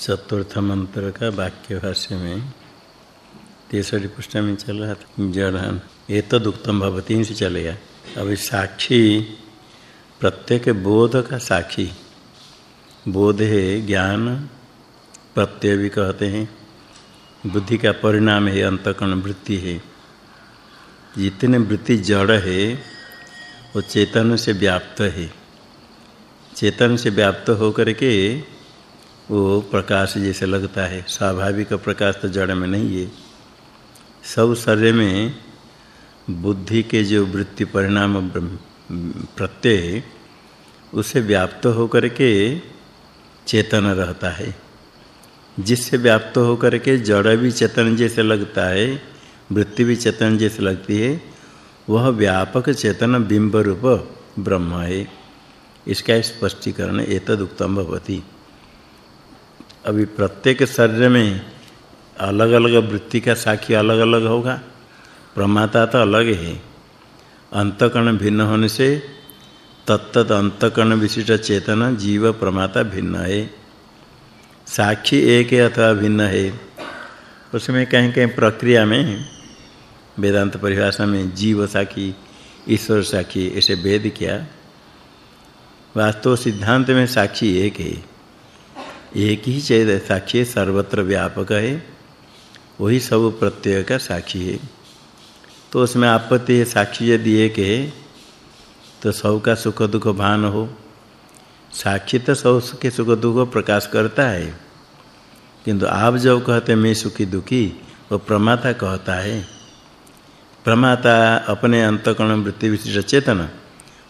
चतुर्थ मंत्र का वाक्य भाष्य में तीसरी पुष्ट में चल रहा था। जड़ ये तो दुखतम भवती से चलेगा अभी साक्षी, प्रत्येक बोध का साक्षी। बोध है ज्ञान, प्रत्यय भी कहते हैं। बुद्धि का परिणाम है, अंतकरण वृत्ति है। जितने वृत्ति जड़ है, वो चेतन से व्याप्त है। चेतन से व्याप्त होकर के वो प्रकाश जैसे लगता है, स्वाभाविक प्रकाश तो जड़ में नहीं है। सब शरीर में बुद्धि के जो वृत्ति परिणाम प्रत्यय उसे व्याप्त होकर के चेतन रहता है। जिससे व्याप्त होकर के जड़ भी चेतन जैसे लगता है, वृत्ति भी चेतन जैसे लगती है, वह व्यापक चेतन बिंब रूप ब्रह्म है। इसका स्पष्टीकरण एतद उत्तम भवती। अभी प्रत्येक शरीर में अलग अलग वृत्ति का साक्षी अलग अलग होगा। प्रमाता तो अलग है। अंतकरण भिन्न होने से तत्त अंतकरण विशिष्ट चेतन जीव प्रमाता भिन्न है। साक्षी एक है अथवा भिन्न है। उसमें कहीं कहीं प्रक्रिया में, वेदांत परिभाषा में जीव साक्षी ईश्वर साक्षी ऐसे भेद किया। वास्तव सिद्धांत में साक्षी एक है। एक ही चेत साक्षी सर्वत्र व्यापक है। वही सब प्रत्यय का साक्षी है। तो उसमें आपत्ति है, साक्षी यदि एक है तो सब का सुख दुख भान हो। साक्षी तो सब के सुख दुख प्रकाश करता है। किंतु आप जब कहते मैं सुखी दुखी, वो प्रमाता कहता है। प्रमाता अपने अंतकरण वृत्ति विशिष्ट चेतन,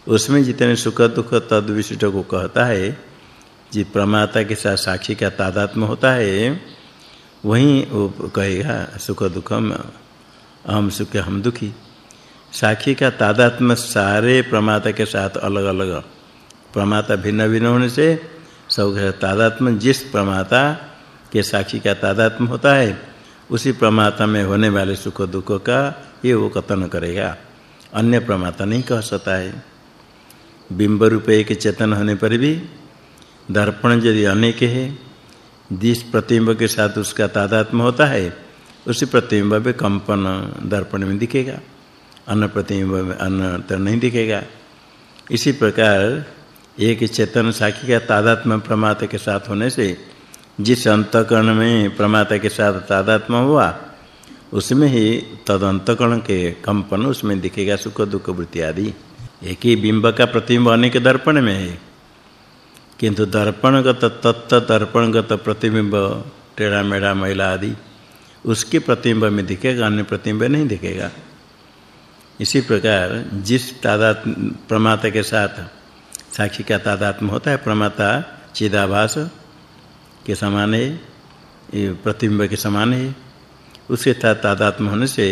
उसमें जितने सुख दुख तद विशिष्ट को कहता है जी प्रमाता के साथ साक्षी का तादात्म्य होता है, वहीं वो कहेगा, सुख दुखम, अहम सुख हम दुखी। साक्षी का तादात्म्य सारे प्रमाता के साथ अलग-अलग। प्रमाता भिन्न भिन्न होने से सब का तादात्म्य, जिस प्रमाता के साक्षी का तादात्म्य होता है, उसी प्रमाता में होने वाले सुख दुख का ये वो कथन करेगा। अन्य प्रमाता नहीं कह सकता है। बिंब रूपे के चेतन होने पर भी दर्पण यदि अनेक है, जिस प्रतिबिंब के साथ उसका तादात्म्य होता है, उसी प्रतिबिंब में कंपन दर्पण में दिखेगा, अन्य प्रतिबिंब में अन्य तो नहीं दिखेगा। इसी प्रकार एक चेतन साक्षी का तादात्म्य प्रमाता के साथ होने से, जिस अंतकरण में प्रमाता के साथ तादात्म्य हुआ, उसमें ही तद अंतकरण के कंपन उसमें दिखेगा, सुख दुख वृत्ति आदि। एक ही बिंब का प्रतिबिंब अनेक दर्पण में है। किंतु दर्पणगत तत्त दर्पणगत प्रतिबिंब, टेढ़ा मेढ़ा महिला आदि, उसके प्रतिबिंब में दिखेगा, अन्य प्रतिबिंब नहीं दिखेगा। इसी प्रकार जिस तादात, प्रमाता के साथ साक्षी का तादात्म होता है, प्रमाता चिदाभास के समान है प्रतिबिंब के समान है, उसके साथ तादात्म होने से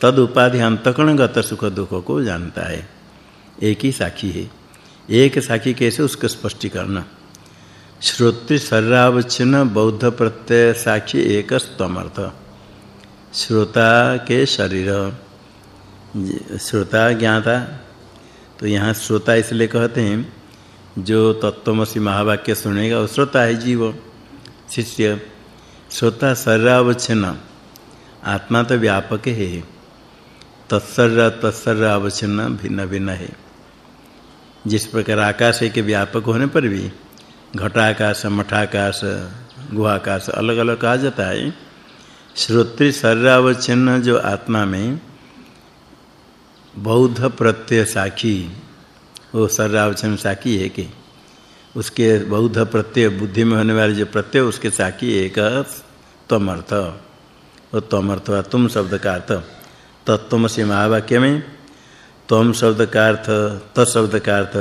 तद उपाधि अंतकरणगत सुख दुख को जानता है। एक ही साक्षी है। एक साक्षी कैसे उसका स्पष्टीकरण श्रोत्र शरीरावच्छिन्न बौद्ध प्रत्यय साक्षी एक स्तमर्थ। श्रोता के शरीर। श्रोता ज्ञाता। तो यहाँ श्रोता इसलिए कहते हैं, जो तत्वमसि महावाक्य सुनेगा, वो श्रोता है जीव, शिष्य। श्रोता शरीरावच्छिन्न आत्मा तो व्यापक है। तत्सर्र तत्सर्र अवच्छिन्न भिन्न भिन्न है। जिस प्रकार आकाश के व्यापक होने पर भी घटाकाश मठाकाश गुहाकाश अलग-अलग कहा जाता है। श्रोत्र शरीरावच्छिन्न जो आत्मा में बौद्ध प्रत्यय साखी, वो शरीरावच्छिन्न साखी है। कि उसके बौद्ध प्रत्यय, बुद्धि में होने वाले जो प्रत्यय, उसके साखी एक तमर्थ। वो तमर्थ तुम शब्द का अर्थ। तत्वमसि महावाक्य में तम शब्द का अर्थ, त शब्द का अर्थ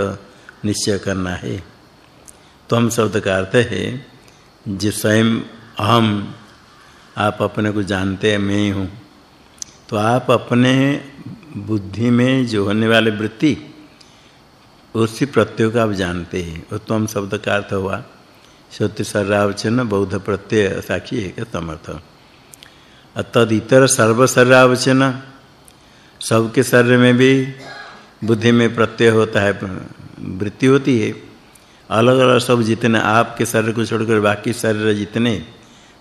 निश्चय करना है। तम शब्द का अर्थ है जो स्वयं अहम आप अपने को जानते हैं, मैं ही। हूँ तो आप अपने बुद्धि में जो होने वाले वृत्ति, उसी प्रत्यय का आप जानते हैं। वो तम शब्द का अर्थ हुआ सत्य सर्वावचन बौद्ध प्रत्यय साक्षी है तमर्थ तद इतर सर्व सर्वावचन सबके शरीर में भी बुद्धि में प्रत्यय होता है, वृत्ति होती है। अलग अलग सब जितने आपके शरीर को छोड़कर बाकी शरीर जितने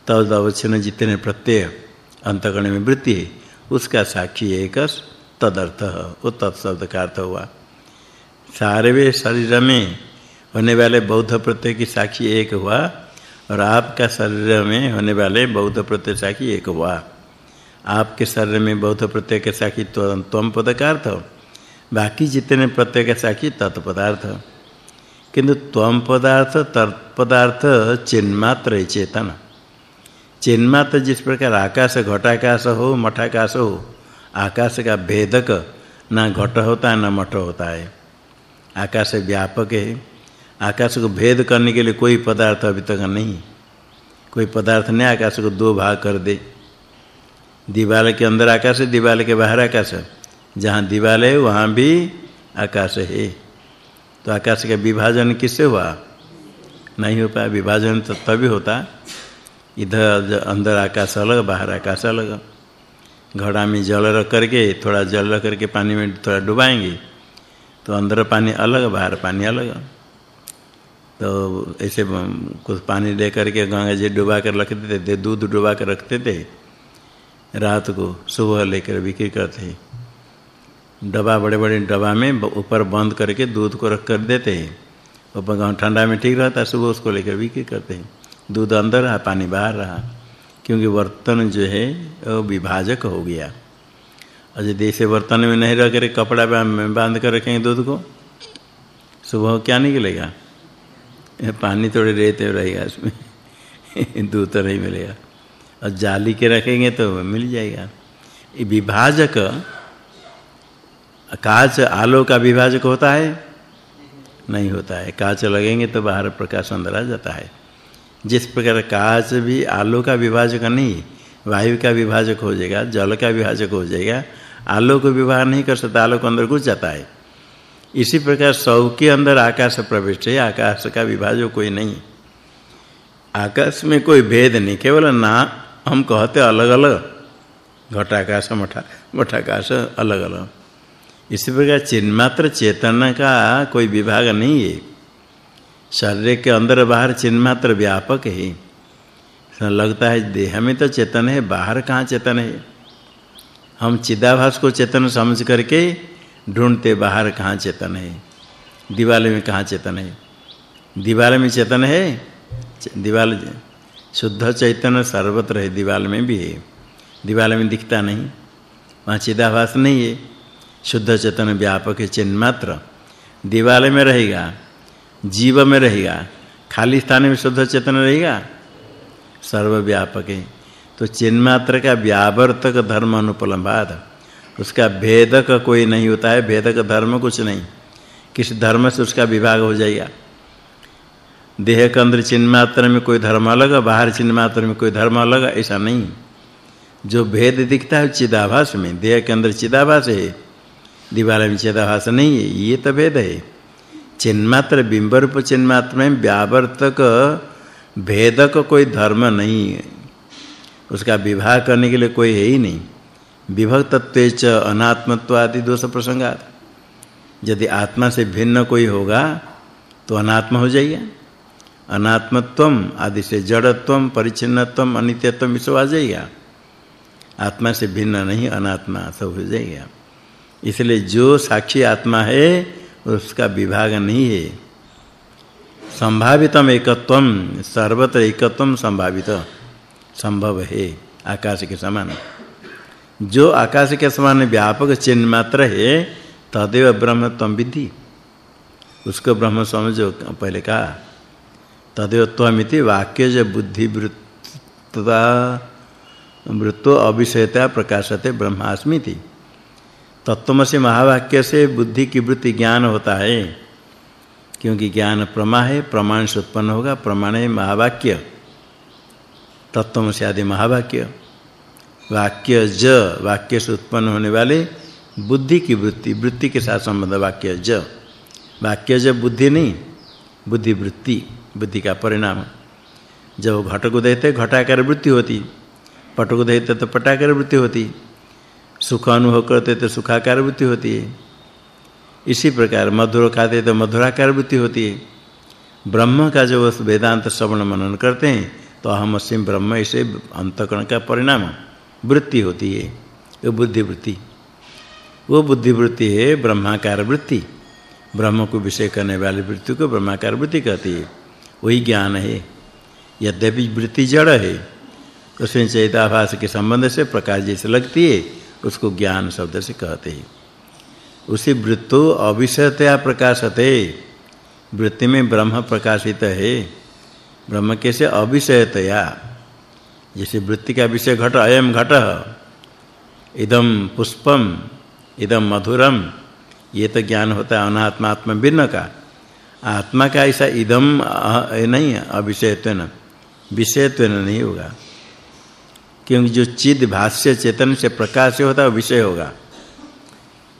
तद अवच्छिन्न जितने प्रत्यय अंतकरण में वृत्ति है, उसका साक्षी एक तदर्थ, वो तत्शब्द का अर्थ हुआ। सारे वे शरीर में होने वाले बौद्ध प्रत्यय की साक्षी एक हुआ और आपका शरीर में होने वाले बौद्ध प्रत्यय साक्षी एक हुआ। आपके शरीर में बहुत प्रत्यय के साक्षी त्वम पद का अर्थ बाकी जितने प्रत्यय के साक्षी तत्पदार्थ किंतु त्वम पदार्थ तत्पदार्थ चिन्मात्र चेतन। चिन्मात्र जिस प्रकार आकाश घटाकाश हो, मठाकाश हो, आकाश का भेदक ना घट होता है ना मठ होता है। आकाश व्यापक है। आकाश को भेद करने के लिए कोई पदार्थ अभी तक नहीं। कोई पदार्थ नहीं आकाश को दो भाग कर दे। दीवार के अंदर आकाश है, दीवाल के बाहर आकाश है। जहाँ दीवाल है, वहाँ भी आकाश है। तो आकाश का विभाजन किससे हुआ? नहीं हो पाया, विभाजन तो तभी होता। इधर अंदर आकाश अलग, बाहर आकाश अलग। घड़ा में जल रख करके, थोड़ा जल रख करके पानी में थोड़ा डुबाएँगे तो अंदर पानी अलग, बाहर पानी अलग। तो ऐसे कुछ पानी ले करके गंगा जी डुबा कर रखते थे, दूध डुबा कर रखते थे। रात को सुबह लेकर बिक्री करते हैं? डब्बा बड़े बड़े डब्बा में ऊपर बंद करके दूध को रख कर देते हैं। ऊपर ठंडा में ठीक रहता है, सुबह उसको लेकर बिक्री करते हैं। दूध अंदर रहा, पानी बाहर रहा, क्योंकि बर्तन जो है, वो विभाजक हो गया। और यदि ऐसे बर्तन में नहीं रख कर कपड़ा बाँध कर रखेंगे दूध को, सुबह क्या निकलेगा? पानी थोड़े रहते रहेगा, उसमें दूध तो नहीं मिलेगा। और जाली के रखेंगे तो मिल जाएगा। ये विभाजक, कांच आलो का विभाजक होता है? नहीं होता है। कांच लगेंगे तो बाहर प्रकाश अंदर आ जाता है। जिस प्रकार कांच भी आलो का विभाजक नहीं, वायु का विभाजक हो जाएगा, जल का विभाजक हो जाएगा आलो को विभाग नहीं कर सकता आलो को अंदर घुस जाता है। इसी प्रकार सौ के अंदर आकाश प्रविष्ट है, आकाश का विभाजक कोई नहीं। आकाश में कोई भेद नहीं, केवल ना हम कहते अलग-अलग। घटाकाश मठा मठाकाश अलग-अलग। इसी प्रकार चिन्मात्र चेतना का कोई विभाग नहीं है। शरीर के अंदर बाहर चिन्मात्र व्यापक है। लगता है देह में तो चेतन है, बाहर कहाँ चेतन है? हम चिदाभास को चेतन समझ करके ढूंढते बाहर कहाँ चेतन है। दीवाल में कहाँ चेतन है? दीवाल में चेतन है? दीवाल शुद्ध चैतन्य सर्वत्र है, दीवाल में भी है। दीवाल में दिखता नहीं, वहाँ चिदाभास नहीं है। शुद्ध चेतन व्यापक है, चिन्ह मात्र। दीवाल में रहेगा, जीव में रहेगा, खाली स्थान में शुद्ध चेतन रहेगा। सर्वव्यापक है। तो चिन्ह मात्र का व्यावर्तक धर्म अनुपलम्बाद। उसका भेदक कोई नहीं होता है, भेदक धर्म कुछ नहीं। किस धर्म से उसका विभाग हो जाएगा? देह के अंदर चिन्ह मात्र में कोई धर्म अलग बाहर चिन्ह मात्र में कोई धर्म अलग ऐसा नहीं जो भेद दिखता है चिदाभास में, देह के अंदर चिदाभास है, दीवार में चिदाभास नहीं है, ये तो भेद है। चिन्मात्र बिंब रूप चिन्मात्र में व्यावर्तक, भेदक कोई धर्म नहीं है। उसका विवाह करने के लिए कोई है ही नहीं। विभक्तत्वेच अनात्मत्व आदि दोष प्रसंगात। यदि आत्मा से भिन्न कोई होगा तो अनात्म हो जाएगा। अनात्मत्वम, आदि से जड़त्वम परिचिन्नत्वम अनित्यत्वम विश्व आ जाएगा। आत्मा से भिन्न नहीं, अनात्मा सब हो जाएगा। इसलिए जो साक्षी आत्मा है, उसका विभाग नहीं है। संभावितम एकत्वम, सर्वत्र एकत्वम संभावित, संभव है, आकाश के समान। जो आकाश के समान व्यापक चिन्ह मात्र है, तदेव ब्रह्म तम विधि उसको ब्रह्म समझो, पहले कहा। तदेव त्वमिति वाक्य ज बुद्धि वृत्तता वृत्तो अविषयता प्रकाशते ब्रह्मास्मिति। तत्वमसि महावाक्य से बुद्धि की वृत्ति ज्ञान होता है, क्योंकि ज्ञान प्रमा है, प्रमाण से उत्पन्न होगा, प्रमाण है महावाक्य। तत्वमसि आदि महावाक्य। वाक्य ज वाक्य से उत्पन्न होने वाले बुद्धि की वृत्ति वृत्ति के साथ संबंध वाक्य ज वाक्य ज बुद्धि नहीं बुद्धि वृत्ति बुद्धि का परिणाम। जब घट को देते घटाकार वृत्ति होती पट को देते तो पटाकार वृत्ति होती सुख अनुभव करते तो सुखाकार वृत्ति होती। है इसी प्रकार मधुर खाते तो मधुराकार वृत्ति होती। है ब्रह्म का जो वेदांत श्रवण मनन करते हैं तो अहम अस्मि ब्रह्म इसे अंतकरण का परिणाम, वृत्ति होती है, वो बुद्धि वृत्ति वो बुद्धि वृत्ति है ब्रह्माकार वृत्ति। ब्रह्म को विषय करने वाली वृत्ति को ब्रह्माकार वृत्ति कहती है। वही ज्ञान है। यद्यपि वृत्ति जड़ है, उसमें चैताभास के संबंध से प्रकाश जैसे लगती है, उसको ज्ञान शब्द से कहते हैं। उसी वृत्तो अविषयतया प्रकाशते। वृत्ति में ब्रह्म प्रकाशित है। ब्रह्म कैसे अविषयतया जैसे वृत्ति का विषय घट, अयम घट। इदम पुष्पम इदम मधुरम ये तो ज्ञान होता है अनात्मा आत्मा भिन्न का। आत्मा का ऐसा इदम नहीं अविषयत्व विषयत्व नहीं होगा। क्योंकि जो चिद भाष्य चेतन से प्रकाश होता है विषय होगा।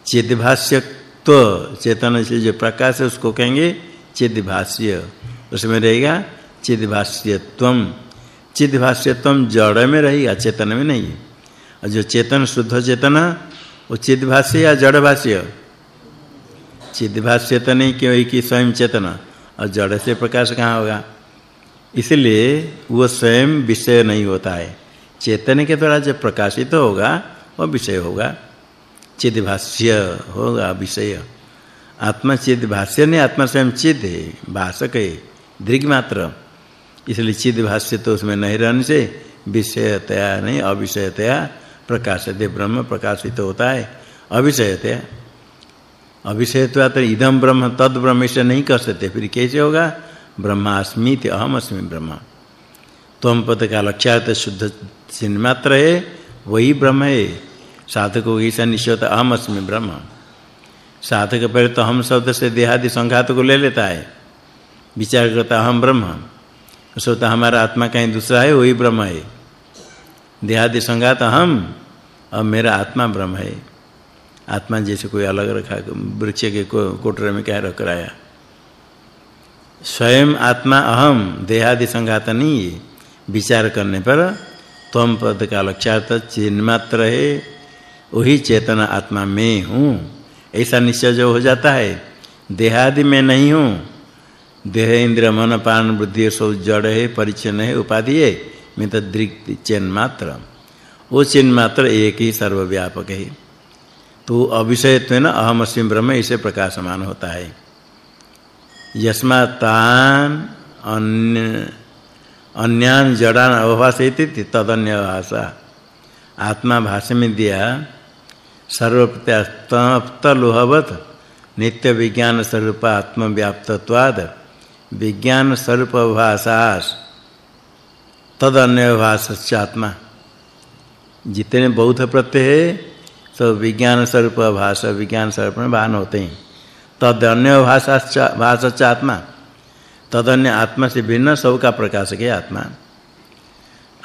चिद भाष्य तो चेतन से जो प्रकाश है, उसको कहेंगे चिद भाष्य। उसमें रहेगा चिद भाष्यत्वम। चिद भाष्यत्वम जड़ में रहेगा, चेतन में नहीं और जो चेतन, शुद्ध चेतन, वो चिद भाष्य या जड़ भाष्य? चिद भाष्य तो नहीं क्यों कि स्वयं चेतन? और जड़ से प्रकाश कहाँ होगा? इसलिए वो स्वयं विषय नहीं होता है। चेतन के द्वारा जब प्रकाशित होगा, वो विषय होगा। चिद भाष्य होगा विषय। आत्मा चिद भाष्य नहीं, आत्मा स्वयं चिद है, भाषक है, दृग मात्र। इसलिए चिद भाष्य तो उसमें नहीं रहने से विषयतया नहीं, अविषयतया प्रकाशते ब्रह्म प्रकाशित होता है, अविषयतया। अविषयत्वा तो इदम ब्रह्म, तद ब्रह्म से नहीं कर सकते। फिर कैसे होगा? ब्रह्मास्मि अहम अस्मि ब्रह्म। त्वम पद का लक्ष्यार्थ शुद्ध चिन्ह मात्र है, वही ब्रह्म है। साधक को ऐसा निश्चय अहम अस्मि ब्रह्म। साधक पहले तो हम शब्द से देहादि संघात को ले लेता है। विचार करता अहम ब्रह्म। सोचता हमारा आत्मा कहीं दूसरा है, वही ब्रह्म है। देहादि संघात हम और मेरा आत्मा ब्रह्म है। आत्मा जैसे कोई अलग रखा वृक्ष के को, कोटरे में क्या रख रहा स्वयं आत्मा अहम देहादि संघात नहीं है। विचार करने पर त्वम पद का लक्ष्यार्थ चिन्ह मात्र है। वही चेतन आत्मा में हूँ। ऐसा निश्चय जो हो जाता है देहादि में नहीं हूँ। देह इंद्र मन पान बुद्धि सब जड़ है परिचय है उपाधि है। मैं तो दृक् चिन्ह मात्र वो चिन्ह मात्र एक ही सर्वव्यापक है। तो अविषयत्वेन अहमस्मि ब्रह्म इसे प्रकाशमान होता है। यस्मातान अन्य अन्यान जड़ान अवभाषयति तदन्य भाषा। आत्मा भाषा में दिया सर्वप्रत्यस्त लोहवत नित्य विज्ञान स्वरूप आत्म व्याप्तत्वाद विज्ञान स्वरूप भाषास तदन्य भाषस्य आत्मा जितने बौद्ध प्रत्यय है तो विज्ञान स्वरूप भाषा विज्ञान स्वरूप में भान होते हैं। तद अन्य भाषा भाषा आत्मा। तद अन्य आत्मा से भिन्न सब का प्रकाशक है आत्मा।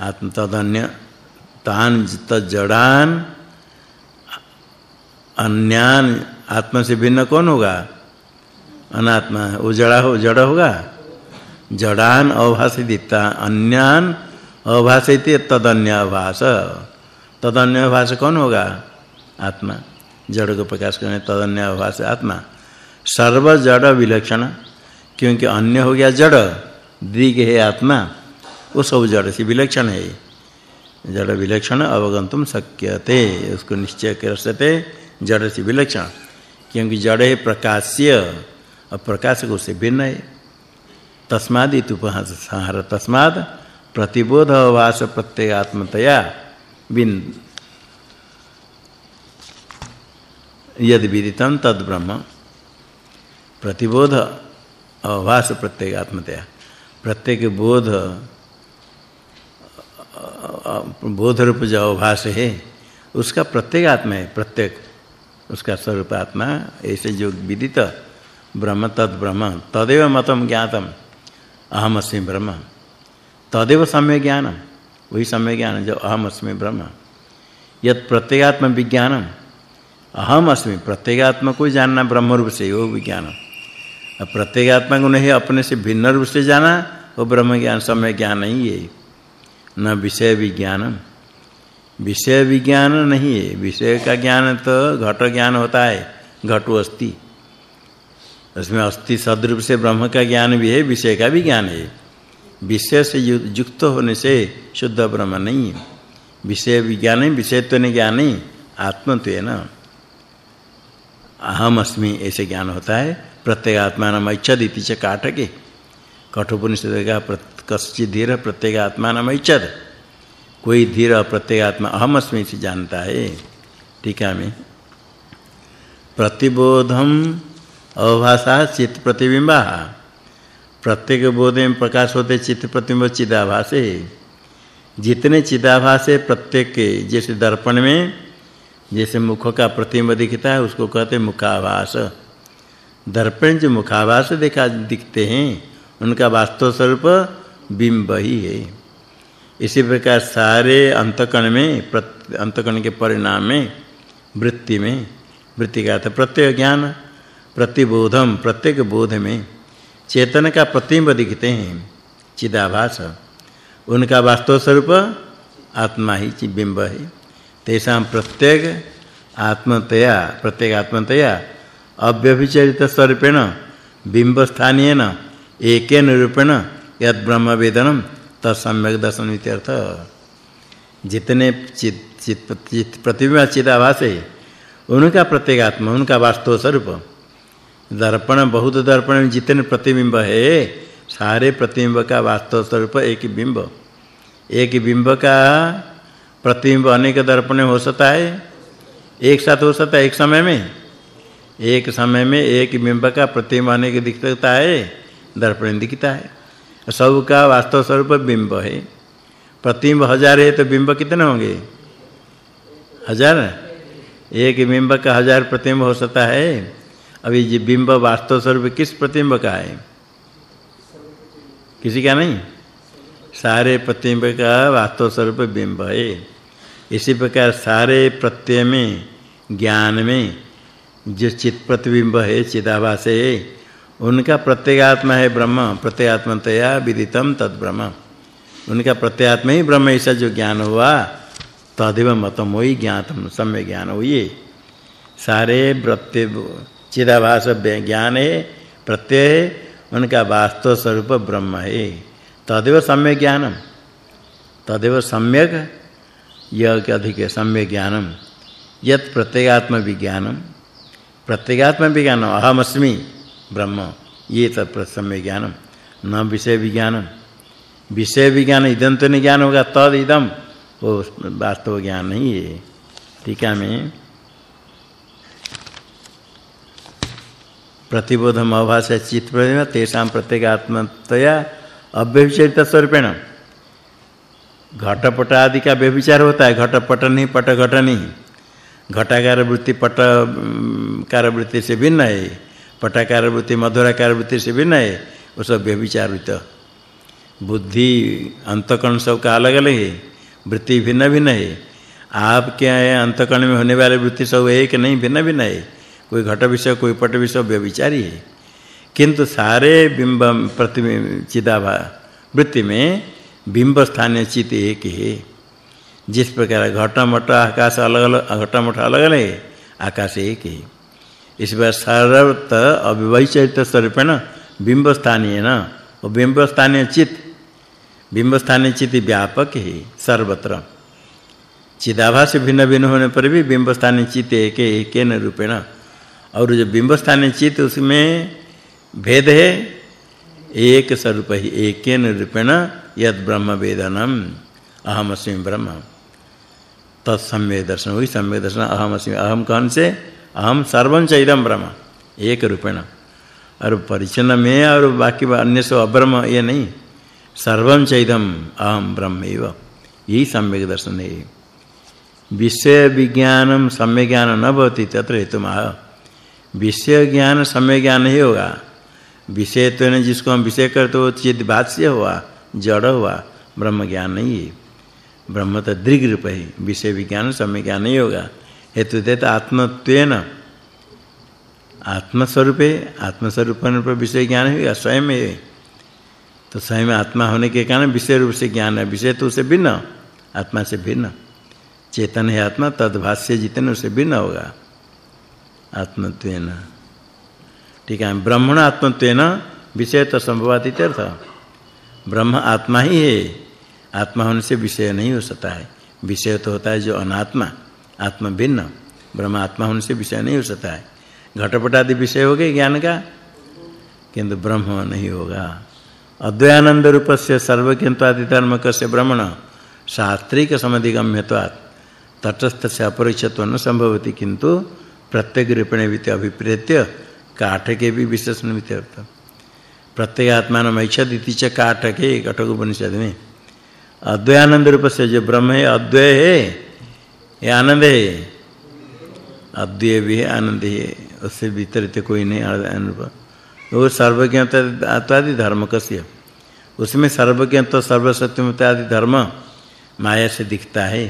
आत्म तद अन्य तान जड़ान, अन्यान आत्मा से भिन्न कौन होगा? अनात्मा वो जड़ा हो, जड़ होगा? जड़ान अभाषिता अन्यान अभाषित तदन्य भाष। तदन्य भाष कौन होगा? आत्मा। जड़ को प्रकाश करने, तदन्य अभास आत्मा। सर्व जड़ विलक्षण, क्योंकि अन्य हो गया जड़, दिग है आत्मा, वो सब जड़ से विलक्षण है। जड़ विलक्षण अवगंतुम शक्यते, उसको निश्चय कर सकते, जड़ से विलक्षण। क्योंकि जड़ है प्रकाश्य, और प्रकाश को से भिन्न है। तस्मादित उपहार तस्माद प्रतिबोध वास प्रत्यगात्मतया बिन यद विदितम तद ब्रह्म, प्रतिबोध अभास प्रत्येगात्मतया। प्रत्येक बोध बोध रूप जो अभास है, उसका प्रत्येक आत्मा है, प्रत्येक उसका स्वरूप आत्मा, ऐसे जो विदित ब्रह्म, तद ब्रह्म, तदेव मतम ज्ञातम अहम अस्मि ब्रह्म। तदेव सम्य ज्ञानम वही सम्य ज्ञान जो अहम अस्मि ब्रह्म। यत प्रत्येगात्म विज्ञानम अहम अस्मि प्रत्येगात्मा को जानना ब्रह्म रूप से वो विज्ञान। अब प्रत्येगात्मा को नहीं अपने से भिन्न रूप से जाना, वो ब्रह्म ज्ञान, समय ज्ञान नहीं है। न विषय विज्ञान। विषय विज्ञान नहीं है। विषय का ज्ञान तो घट ज्ञान होता है, घटो अस्ति उसमें अस्थि सदरूप से ब्रह्म का ज्ञान भी है, विषय का भी ज्ञान है। विषय से युक्त होने से शुद्ध ब्रह्म नहीं है। विषय विज्ञान है विषय तो नहीं ज्ञान नहीं आत्म तो है ना। अहम अस्मि ऐसे ज्ञान होता है प्रत्येक आत्मा नाम इच्छा दीति च काटके कठोपनिषद का कश्चित धीर प्रत्येक आत्मा नाम इच्छद कोई धीर प्रत्येक आत्मा अहम अस्मि से जानता है। टीका में। प्रतिबोधम अभाषा चित्त प्रतिबिंबा प्रत्येक बोध में प्रकाश होते चित्त प्रतिबिंब चिदाभास। है जितने चिदाभास है प्रत्येक के, जैसे दर्पण में जैसे मुख का प्रतिबिंब दिखता है, उसको कहते मुखाभास दर्पण जो मुखाभास देखा दिखते हैं, उनका वास्तव स्वरूप बिंब ही है। इसी प्रकार सारे अंतकण में अंतकण के परिणाम में, वृत्ति में, वृत्ति का अर्थ प्रत्येक ज्ञान, प्रतिबोधम, प्रत्येक बोध में चेतन का प्रतिबिंब दिखते हैं, चिदाभास। उनका वास्तव स्वरूप आत्मा ही बिंब है। तेषां प्रत्येक आत्मतया प्रत्येक आत्मतया अव्यभिचरित स्वरूपेण बिंब एकेन रूपेण यद ब्रह्म वेदनम तत्सम्यक दर्शन इत्यर्थ जितने चित चित, चित प्रतिबिंब चिदाभास है उनका प्रत्येक आत्मा उनका वास्तव स्वरूप दर्पण बहुत दर्पण में जितने प्रतिबिंब है सारे प्रतिबिंब का वास्तव स्वरूप एक बिंब। एक बिंब का प्रतिबिंब अनेक दर्पण हो सकता है। एक साथ हो सकता है एक समय में। एक समय में एक बिंब का प्रतिबिंब अनेक दिख सकता है, दर्पण दिखता है। सब का वास्तव स्वरूप बिंब है। प्रतिबिंब हज़ार है तो बिंब कितने होंगे? हज़ार। एक बिंब का हज़ार प्रतिबिंब हो सकता है। अभी ये बिंब वास्तव स्वरूप किस प्रतिबिंब का है? किसी का नहीं? सारे प्रतिबिंब का वास्तव स्वरूप बिंब है। इसी प्रकार सारे प्रत्यय में, ज्ञान में जो चित प्रतिबिंब है, चिदाभास है, उनका प्रत्यगात्मा है ब्रह्म प्रत्येगात्मतया विदितम तद ब्रह्म उनका प्रत्येगात्मा ही ब्रह्म ऐसा जो ज्ञान हुआ, तदेव मतम वही ज्ञातम, सम्य ज्ञान हुई सारे प्रत्यय चिदाभास ज्ञान है, प्रत्यय उनका वास्तव स्वरूप ब्रह्म है। तदेव सम्य ज्ञानम। तदेव सम्यक यह के अधिक है सम्य ज्ञानम यत प्रत्यगात्म विज्ञानम प्रत्यगात्म विज्ञान अहमस्मि, ब्रह्म ये तत् सम्य ज्ञानम न विषय विज्ञानम विषय विज्ञान इदम तो नहीं ज्ञान होगा तद इदम। वो वास्तव ज्ञान नहीं है। टीका में प्रतिबोधम अभास चित्त प्रतिमा तेषां प्रत्यगात्मतया अव्यभिचरित स्वरूपेण घटपट आदि का व्यभिचार होता है घटपट नहीं पट घट नहीं घटाकार वृत्ति पट कार वृत्ति से भिन्न है पटाकार वृत्ति मधुराकार वृत्ति से भिन्न है, वो सब व्यभिचार होता बुद्धि, अंतकरण सब का अलग अलग है, वृत्ति भिन्न भिन्न है। आप क्या है अंतकरण में होने वाले वृत्ति सब एक नहीं, भिन्न भिन्न है। कोई घट विषय, कोई पट विषय, व्यभिचारी है। किंतु सारे बिंब प्रतिबिंब, चिदाभा वृत्ति में बिंब स्थानीय चित एक है। जिस प्रकार घट मट आकाश अलग अलग घट मट अलग है, आकाश एक है। इस बार सर्वत अविवैचित स्वरूपेण बिंब स्थानीय न? और बिंब स्थानीय चित बिंब स्थानीय चित व्यापक है, सर्वत्र। चिदाभास भिन्न भिन्न होने पर भी बिंब स्थानीय चित एक एक न रूपेण और जो बिंब स्थानीय चित उसमें भेद है एक स्वरूप ही एकेन रूपेण यद ब्रह्म वेदनम अहम अस्मि ब्रह्म। तत्सम्य दर्शन वही सम्य दर्शन अहम अस्मि अहम कौन से अहम सर्वं च ब्रह्म, एक रूपेण। और परिचन्न में और बाकी अन्य सब अब्रह्म, ये नहीं। सर्वं च अहम ब्रह्म एव। यही सम्यक दर्शन है। विषय विज्ञानम सम्य ज्ञान न भवति, तत्र हेतुमाह विषय ज्ञान सम्य ज्ञान ही होगा। विषय तो ने जिसको हम विषय करते वो चिद भाष्य हुआ, जड़ हुआ, ब्रह्म ज्ञान नहीं है। ब्रह्म तो दृग रूप है, विषय विज्ञान, समय ज्ञान नहीं होगा। हेतु देत आत्मत्वेन, आत्मस्वरूप है आत्मस्वरूप पर विषय ज्ञान है स्वयं है। तो स्वयं आत्मा होने के कारण विषय रूप से ज्ञान है, विषय तो उसे भिन्न, आत्मा से भिन्न। चेतन है आत्मा तद भाष्य जितने उसे भिन्न होगा। आत्मत्वेन। ठीक है, ब्रह्मण आत्मत्वेन विषय तो संभवाति अर्थ ब्रह्म आत्मा ही है। आत्मा होने से विषय नहीं हो सकता है। विषय तो होता है जो अनात्मा, आत्मा भिन्न। ब्रह्म आत्मा होने से विषय नहीं हो सकता है। घटपट आदि विषय हो गए ज्ञान का, किंतु ब्रह्म नहीं होगा। अद्वयानंद रूप से सर्वज्ञत्वादि धर्म कस्य ब्रह्मण, शास्त्रिक समधिगम्यत्वात्। तटस्थ से अपरिचित न संभवति, किंतु प्रत्येक रूपेण अभिप्रेत्य काठ के भी विशेषण वित्त अर्थ प्रत्येक आत्मान मैच्छदिति च काठ के कठोर उपनिषद में। अद्वयानंद रूप से जो ब्रह्म है अद्वय है, ये आनंद है। अद्वय भी है, आनंद है उससे वितरित कोई नहीं अनुभव वो सर्वज्ञता धर्म कस्य उसमें सर्वज्ञत्व सर्वसत्यमता आदि धर्म माया से दिखता है।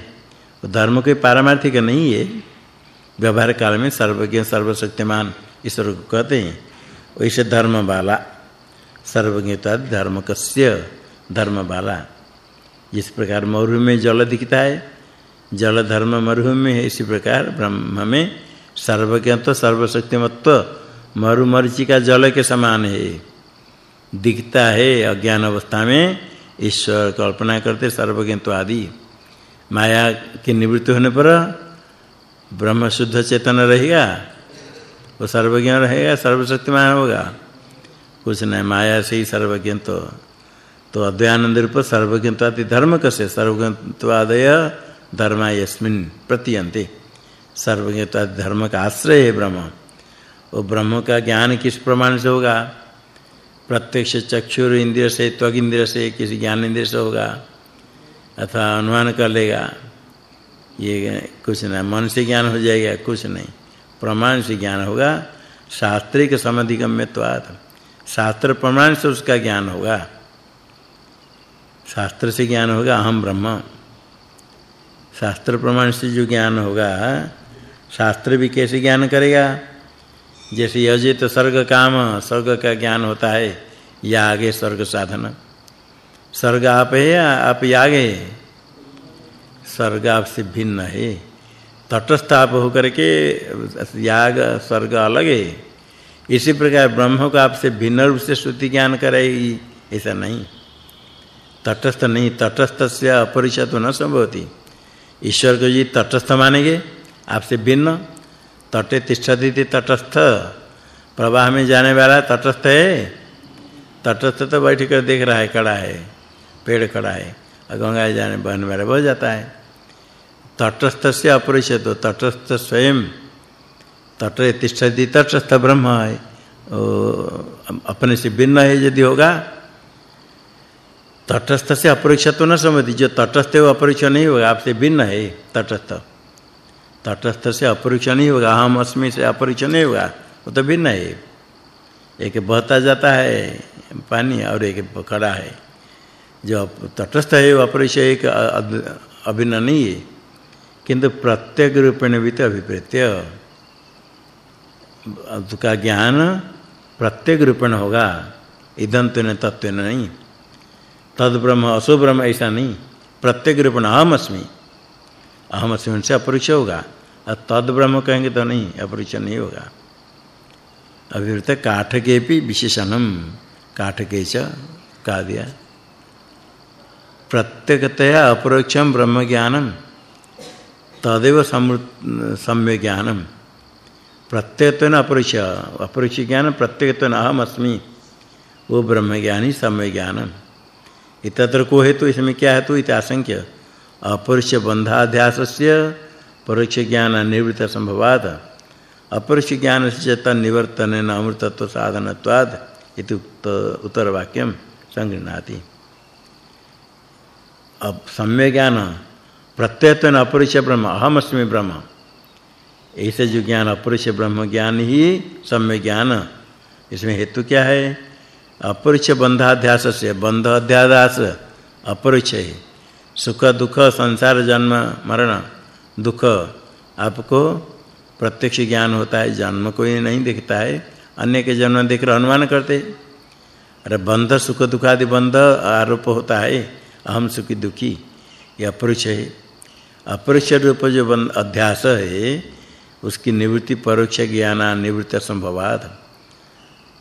वो धर्म कोई पारमार्थिक नहीं है। व्यवहार काल में सर्वज्ञ सर्वशक्तिमान ईश्वर को कहते हैं, वैसे धर्म वाला सर्वज्ञता धर्म कस्य धर्म वाला जिस प्रकार मरु में जल दिखता है, जल धर्म मरु में है, इसी प्रकार ब्रह्म में सर्वज्ञत्व, सर्वशक्तिमत्व मरुमरीचि का जल के समान है। दिखता है अज्ञान अवस्था में, ईश्वर कल्पना करते सर्वज्ञत्व आदि। माया की निवृत्ति होने पर ब्रह्म शुद्ध चेतन रहेगा वो सर्वज्ञ रहेगा, सर्वशक्तिमान होगा। कुछ नहीं, माया से ही सर्वज्ञ तो तो अद्वैयानंद रूप सर्वज्ञत्वादि धर्म कसे? सर्वज्ञत्वादय धर्मा यस्मिन् प्रतीयन्ते। धर्म का आश्रय है ब्रह्म। वो ब्रह्म का ज्ञान किस प्रमाण से होगा? प्रत्यक्ष चक्षुर इंद्रिय से, त्वग इंद्रिय से, किसी ज्ञान इंद्रिय से होगा, अथवा अनुमान कर लेगा। ये कुछ नहीं, मन से ज्ञान हो जाएगा, कुछ नहीं। प्रमाण से ज्ञान होगा। शास्त्रिक समधिगम्यत्वात् शास्त्र प्रमाण से उसका ज्ञान होगा। शास्त्र से ज्ञान होगा, अहम ब्रह्म। शास्त्र प्रमाण से जो ज्ञान होगा, शास्त्र भी कैसे ज्ञान करेगा? जैसे यजे तो स्वर्ग काम स्वर्ग का ज्ञान होता है या आगे स्वर्ग साधन। स्वर्ग आप है या आप याग स्वर्ग आपसे भिन्न है। तटस्थ आप होकर के याग, स्वर्ग अलग। है इसी प्रकार ब्रह्म को आपसे भिन्न रूप से श्रुति ज्ञान करेगी ऐसा नहीं। तटस्थ नहीं तटस्थ से अपरिचित न संभवती। ईश्वर को जी तटस्थ मानेंगे, आपसे भिन्न। तटे तिष्ठति तटस्थ। प्रवाह में जाने वाला तटस्थ है। तटस्थ तो बैठ कर देख रहा है, खड़ा है, पेड़ खड़ा है, और गंगा जाने, बहने वाला बह जाता है। तटस्थ से अपरिचित तटस्थ स्वयं। तटे तिष्ठति, तटस्थ ब्रह्म है। अपने से भिन्न है यदि होगा तटस्थ से अपरिचित न समझती। जो तटस्थ है वो अपरिचित नहीं होगा, आपसे भिन्न है तटस्थ। तटस्थ से अपरिचय नहीं होगा हम अस्मि से अपरिचय नहीं होगा, वो तो भिन्न है। एक बहता जाता है, पानी और एक खड़ा है। जो तटस्थ है वो अपरिचय एक अभिन्न नहीं है। किंतु प्रत्येक रूपेण भी अभिप्रेत्य। का ज्ञान प्रत्येक रूपेण होगा। इदं तो तत्व नहीं। तद ब्रह्म असो ब्रह्म ऐसा नहीं। प्रत्येक रूपेण अहम अस्मि अहम अस्मि उनसे अपरिचय होगा। और तद ब्रह्म कहेंगे तो नहीं, अपरिचय नहीं होगा। अभिवृत काठ के भी विशेषणम। काठ के च कहा दिया प्रत्यक्षतया अपरोक्षम ब्रह्म ज्ञानम तदेव सम्य ज्ञानम प्रत्ययत्व अपरिचय अपरिचय ज्ञान प्रत्ययत्व अहम अस्मि वो ब्रह्म ज्ञानी सम्य ज्ञानम इतत्र को हेतु, इसमें क्या हेतु इत आशंक्य। अपरिचय बंधाध्यासस्य परोक्ष ज्ञान निवृत्त संभवात अपरोक्ष ज्ञान से तन निवर्तन अमृतत्व साधनत्वाद इति उत्तर वाक्यम संगृह्णाति। अब सम्य ज्ञान प्रत्ययत्व अपरिचय ब्रह्म, अहमस्मि ब्रह्म। ऐसे जो ज्ञान अपरिचय ब्रह्म ज्ञान ही सम्य ज्ञान। इसमें हेतु क्या है? अपरिचय बंधाध्यास से बंध अध्यादास अपरिचय सुख, दुख, संसार, जन्म, मरण, दुख, आपको प्रत्यक्ष ज्ञान होता है, जन्म कोई नहीं दिखता है। अन्य के जन्म देख कर अनुमान करते। अरे बंध, सुख दुख आदि बंध आरोप होता है। अहम, सुखी, दुखी, ये अपरिचय है। अपरिचय रूप जो अध्यास है, उसकी निवृत्ति परोक्ष ज्ञान निवृत्ति संभवात।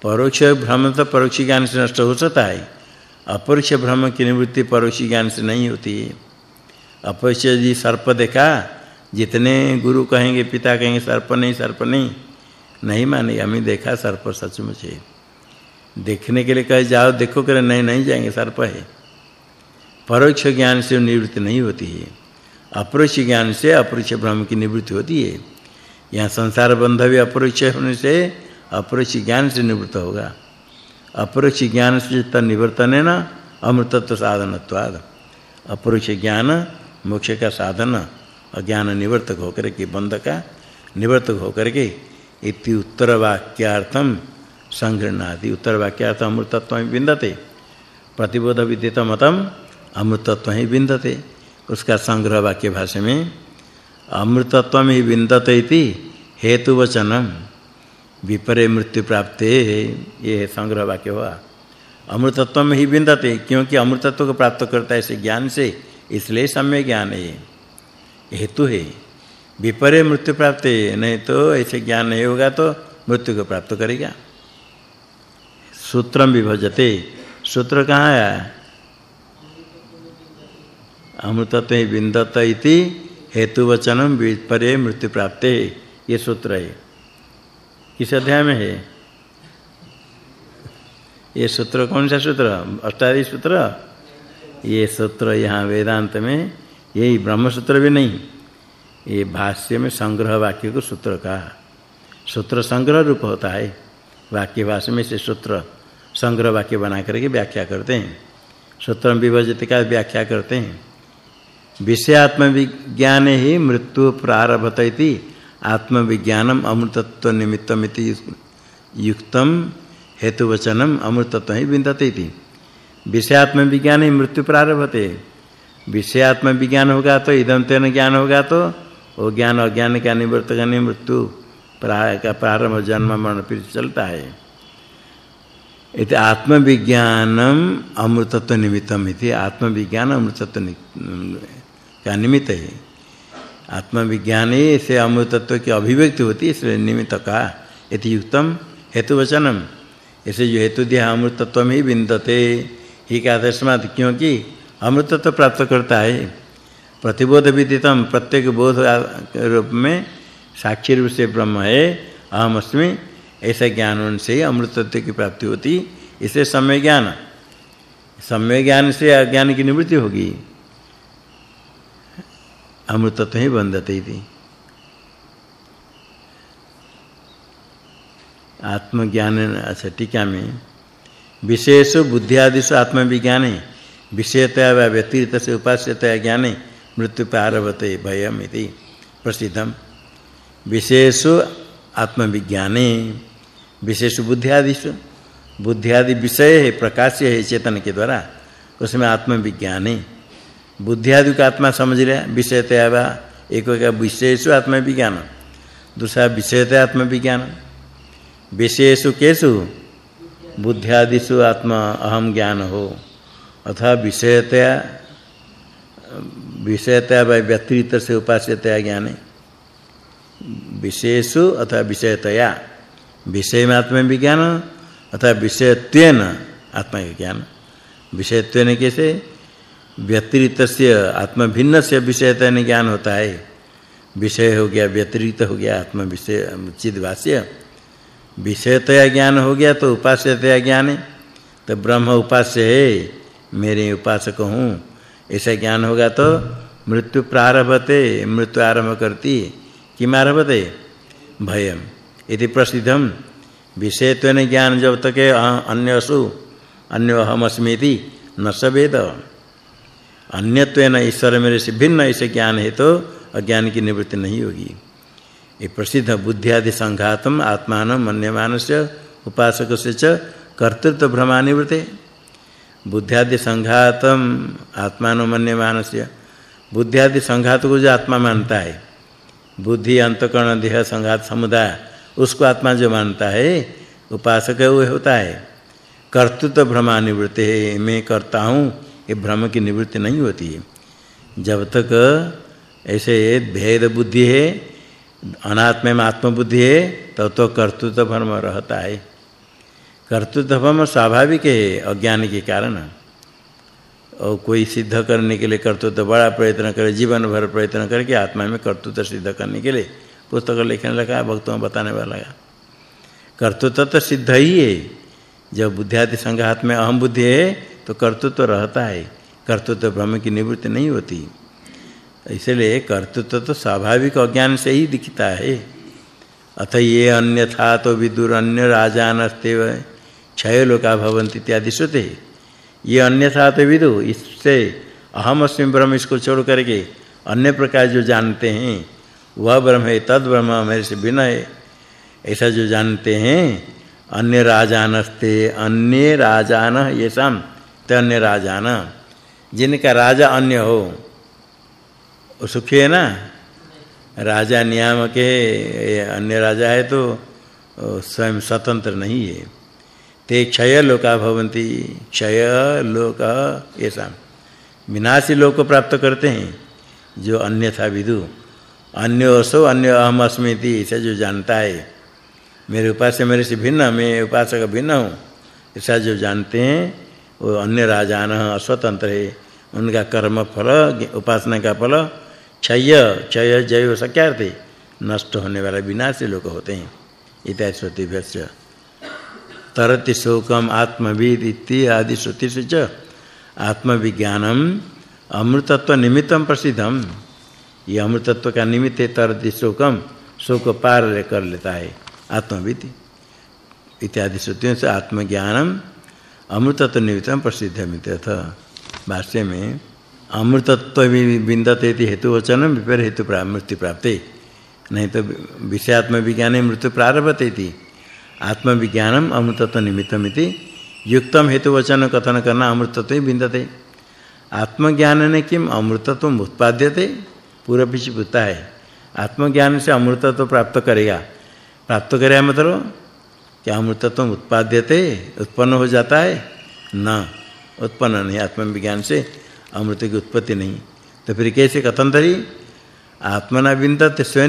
परोक्ष भ्रम तो परोक्ष ज्ञान से नष्ट हो सकता है। अपरोक्ष भ्रम की निवृत्ति परोक्ष ज्ञान से नहीं होती है। अपरोक्ष जी सर्प देखा, जितने गुरु कहेंगे, पिता कहेंगे, सर्प नहीं सर्प नहीं। नहीं माने हमें देखा सर्प सचमुच है। देखने के लिए कहे, जाओ देखो करे नहीं नहीं जाएँगे, सर्प है। परोक्ष ज्ञान से निवृत्ति नहीं होती है। अपरोक्ष ज्ञान से अपरोक्ष भ्रम की निवृत्ति होती है। यहाँ संसार बंध भी अपरोक्ष होने से अपरोक्ष ज्ञान से निवृत्त होगा। अपरोक्ष ज्ञान से तन निवर्तन है ना, अमृतत्व साधनत्वाद। अपरोक्ष ज्ञान मोक्ष का साधन, अज्ञान निवर्तक होकर के, बंध का निवर्तक होकर के, इति उत्तर वाक्यार्थम संग्रहणादि उत्तर वाक्यार्थ अमृतत्व में बिंदते। प्रतिबोध विदित मतम अमृतत्व बिंदते। उसका संग्रह वाक्य भाषा में अमृतत्व ही बिंदते इति हेतुवचनम, विपरे मृत्यु प्राप्ते ये संग्रह वाक्य हुआ। अमृतत्व में ही बिंदते क्योंकि अमृतत्व को प्राप्त करता है इसे ज्ञान से, इसलिए सम्य ज्ञान है। हेतु है। विपरे मृत्यु प्राप्त, नहीं तो ऐसे ज्ञान नहीं होगा तो मृत्यु को प्राप्त करेगा। सूत्रम विभजते। सूत्र कहाँ है अमृतत्व विंदत इति हेतुवचनम विपरे मृत्यु प्राप्ते ये सूत्र है। किस अध्याय में है। ये सूत्र कौन सा सूत्र? अष्टादि सूत्र? ये सूत्र यहाँ वेदांत में, यही ब्रह्म सूत्र भी नहीं, ये भाष्य में संग्रह वाक्य को सूत्र का सूत्र संग्रह रूप होता है। वाक्य भाष्य में से सूत्र, संग्रह वाक्य बना करके व्याख्या करते हैं। सूत्र विभजित का व्याख्या करते हैं। विषयात्म विज्ञान ही मृत्यु प्रारभत इति आत्मविज्ञानम अमृतत्व निमित्तमिति युक्तम हेतुवचनम अमृतत्व ही विन्दते इति। विषयात्म विज्ञान ही मृत्यु प्रारभते। विषयात्म विज्ञान होगा तो इदम तेन ज्ञान होगा तो वो ज्ञान अज्ञान का नहीं मृत्यु प्राय का प्रारंभ जन्म मरण फिर चलता है। इति आत्मविज्ञानम अमृतत्व निमित्तम इति, आत्मविज्ञान अमृतत्व का निमित्त है? आत्मविज्ञान से अमृत तत्व की अभिव्यक्ति होती है, इसलिए निमित्त का यति युक्तम हेतु वचनम ऐसे जो हेतु दिया अमृत तत्व में ही बिंदते ही का तस्मात क्योंकि अमृत तत्व प्राप्त करता है। प्रतिबोध विदितम, प्रत्येक बोध रूप में साक्षी रूप से ब्रह्म है अहम अस्मि ऐसा ज्ञान उनसे अमृत तत्व की प्राप्ति होती। इसे समय ज्ञान। समय ज्ञान से अज्ञान की निवृत्ति होगी। अमृतत्व ही बंधते थी आत्मज्ञान अच्छा टीका में विशेष बुद्धि आदि से आत्मविज्ञान, विषयतया व से उपास्यतया ज्ञाने, मृत्यु प्रारभते भयम इति प्रसिद्धम। विशेष आत्मविज्ञाने, विशेष बुद्धि आदि से बुद्धि आदि विषय है प्रकाश्य है चेतन के द्वारा, उसमें आत्मविज्ञाने। बुद्धि आदि का आत्मा समझ लिया विषयतया एक का विशेष आत्म विज्ञान दूसरा विषयतया आत्म विज्ञान विशेषु केसु बुद्धि आदिषु आत्मा अहम ज्ञान हो। अथवा विषयतया विषयतया व व्यतिरिक्त से उपास्यतया ज्ञान। विशेषु अथवा विषयतया? विषय में आत्म विज्ञान अथवा विषयत्वेन आत्मा ज्ञान विषयत्वेन कैसे? व्यतिरिक्त से आत्म भिन्न से विषयतन ज्ञान होता है। विषय हो गया व्यतिरिक्त हो गया आत्म विषय चिदवास्य। विषयतया ज्ञान हो गया तो उपास्यतया ज्ञान है। तो ब्रह्म उपास्य है, मेरे उपासक हूँ। ऐसा ज्ञान होगा तो मृत्यु प्रारभते मृत्यु आरंभ करती किम आरभते भयम। इति प्रसिद्धम। विषयत्वेन ज्ञान जब तक अन्यसु, अन्य अहमस्मीति, न सवेद अन्यत्वेन ईश्वर मेरे से भिन्न ऐसे ज्ञान है तो अज्ञान की निवृत्ति नहीं होगी। ये प्रसिद्ध बुद्धि आदि संघातम आत्मान मन्यमानस्य उपासक से च कर्तृत्व भ्रमानिवृते बुद्धि आदि संघातम आत्मान मन्यमानस्य। बुद्धि आदि संघात को जो आत्मा मानता है, बुद्धि, अंतकरण, देह, संघात, समुदाय, उसको आत्मा जो मानता है, उपासक है वो होता है। कर्तृत्व भ्रमानिवृते मैं करता हूँ ये भ्रम की निवृत्ति नहीं होती है। जब तक ऐसे भेद बुद्धि है अनात्म में आत्म बुद्धि है तब तो, तो कर्तृत्व भ्रम रहता है। कर्तृत्व भ्रम स्वाभाविक है अज्ञान के कारण। और कोई सिद्ध करने के लिए कर्तृत्व बड़ा प्रयत्न करे जीवन भर प्रयत्न करके आत्मा में कर्तृत्व सिद्ध करने के लिए पुस्तक लिखने लगा भक्तों बताने वाला लगा। कर्तृत्व तो सिद्ध ही है। जब बुद्धियादि संघात में अहम बुद्धि है तो कर्तृत्व तो रहता है। कर्तृत्व ब्रह्म की निवृत्ति नहीं होती। इसलिए कर्तृत्व तो स्वाभाविक अज्ञान से ही दिखता है। अथ ये अन्यथा तो विदुर अन्य राजानस्तेव क्षय लोका भवन्ति इत्यादि श्रुते। ये अन्यथा तो विदु, इससे अहम अस्मि ब्रह्म इसको छोड़ करके अन्य प्रकार जो जानते हैं, वह ब्रह्म है, तद ब्रह्म मेरे से भिन्न है। ऐसा जो जानते हैं, अन्य राजानस्ते अन्य राजान ये सम अन्य राजान। जिनका राजा अन्य हो, वो सुखी है ना? राजा नियामक है अन्य राजा है तो स्वयं स्वतंत्र नहीं है। ते क्षय लोका भवन्ति क्षय लोक ऐसा विनाशी लोक को प्राप्त करते हैं, जो अन्यथा विदु। अन्य असो अन्य अहम अस्मिति ऐसा जो जानता है। मेरे उपास्य मेरे से भिन्न, मैं उपासक भिन्न हूँ ऐसा जो जानते हैं वो अन्य राजान अस्वतंत्र है। उनका कर्म फल, उपासना का फल, क्षय क्षय, जय सक्यार्थे नष्ट होने वाला विनाशी लोग होते हैं। इत्यादि श्रुति भस्य तरति शोकम आत्मविद इति आदि श्रुति से च आत्मविज्ञानम अमृतत्व निमित्तम प्रसिद्धम। ये अमृतत्व का निमित्त है, तरति शोकम, शोक पार कर लेता है आत्मविद इत्यादि श्रुतियों से आत्मज्ञानम अमृतत्व निमित्तम प्रसिद्ध मित्यथ भाष्य में अमृतत्व विन्दते इति हेतुवचनम विपर हेतु मृत्यु प्राप्ते नहीं तो विषयात्म विज्ञाने मृत्यु प्रारभते इति आत्मविज्ञानम अमृतत्व निमित्तमिति युक्तम हेतु वचन कथन करना अमृतत्व विन्दते। आत्मज्ञान ने किम अमृतत्व उत्पाद्यते? पूरा पीछे पूछता है आत्मज्ञान से अमृतत्व प्राप्त करेगा प्राप्त करेगा मतलब क्या अमृतत्व उत्पाद्यते, उत्पन्न हो जाता है? न, उत्पन्न नहीं, आत्मविज्ञान से अमृत की उत्पत्ति नहीं। तो फिर कैसे कथन तरी आत्मना विन्दते स्वयं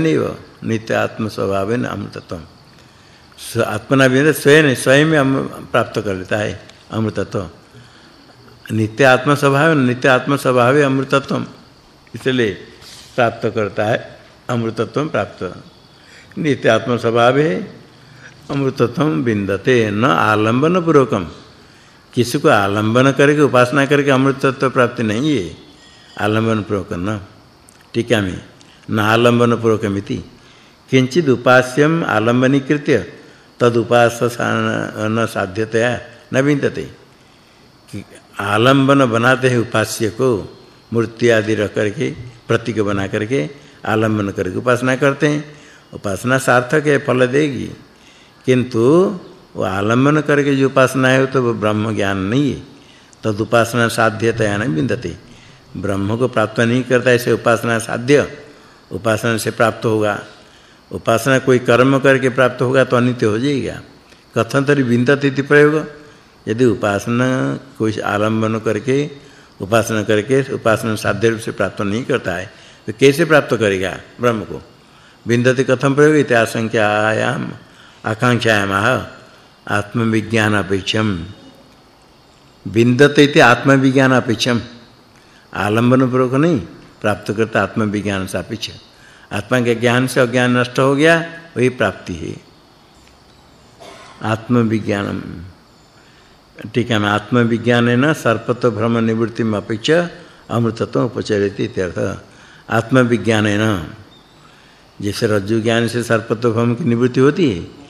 नित्य आत्म स्वभाव अमृतत्व। आत्मना भी स्वयं स्वयं में प्राप्त कर लेता है अमृतत्व। नित्य आत्म स्वभाव नित्य आत्म स्वभाव अमृतत्व। इसलिए प्राप्त करता है अमृतत्व प्राप्त। नित्य आत्म स्वभाव है अमृतत्व बिंदते न आलंबन पूर्वकम किसी को आलंबन करके, उपासना करके अमृतत्व प्राप्ति नहीं है। आलंबन पूर्वक न टीका में। न आलंबन पूर्वकमिति किंचित उपास्यम आलंबनीकृत्य तद न साध्यतया न विन्दते। आलंबन बनाते हैं उपास्य को, मूर्ति आदि रख करके, प्रतीक बना करके आलंबन करके उपासना करते हैं। उपासना सार्थक है, फल देगी। किंतु वो आलंबन करके जो उपासना है तो वो ब्रह्म ज्ञान नहीं है। तद उपासना साध्यतया न विन्दते ब्रह्म को प्राप्त नहीं करता ऐसे उपासना साध्य, उपासना से प्राप्त होगा। उपासना कोई कर्म करके प्राप्त होगा तो अनित्य हो जाएगा। कथन तरी विन्दत इति प्रयोग। यदि उपासना कोई आलंबन करके, उपासना करके उपासना साध्य रूप से प्राप्त नहीं करता है तो कैसे प्राप्त करेगा ब्रह्म को? विन्दति कथम प्रयोग इति आशंकायाम आकांक्षायाम आत्मविज्ञान अपेक्षम विन्दते इति आत्मविज्ञान अपेक्षम आलंबन पूर्वक नहीं प्राप्त करता आत्मविज्ञान से अपेक्षा आत्मा के ज्ञान से अज्ञान नष्ट हो गया, वही प्राप्ति है। आत्मविज्ञानम। आत्मविज्ञान है न सर्पत्व भ्रम निवृत्ति में अपेक्षा, अमृतत्व उपचरित इत्यर्थ आत्मविज्ञान है न। जैसे रज्जु ज्ञान से सर्पत्व भ्रम की निवृत्ति होती है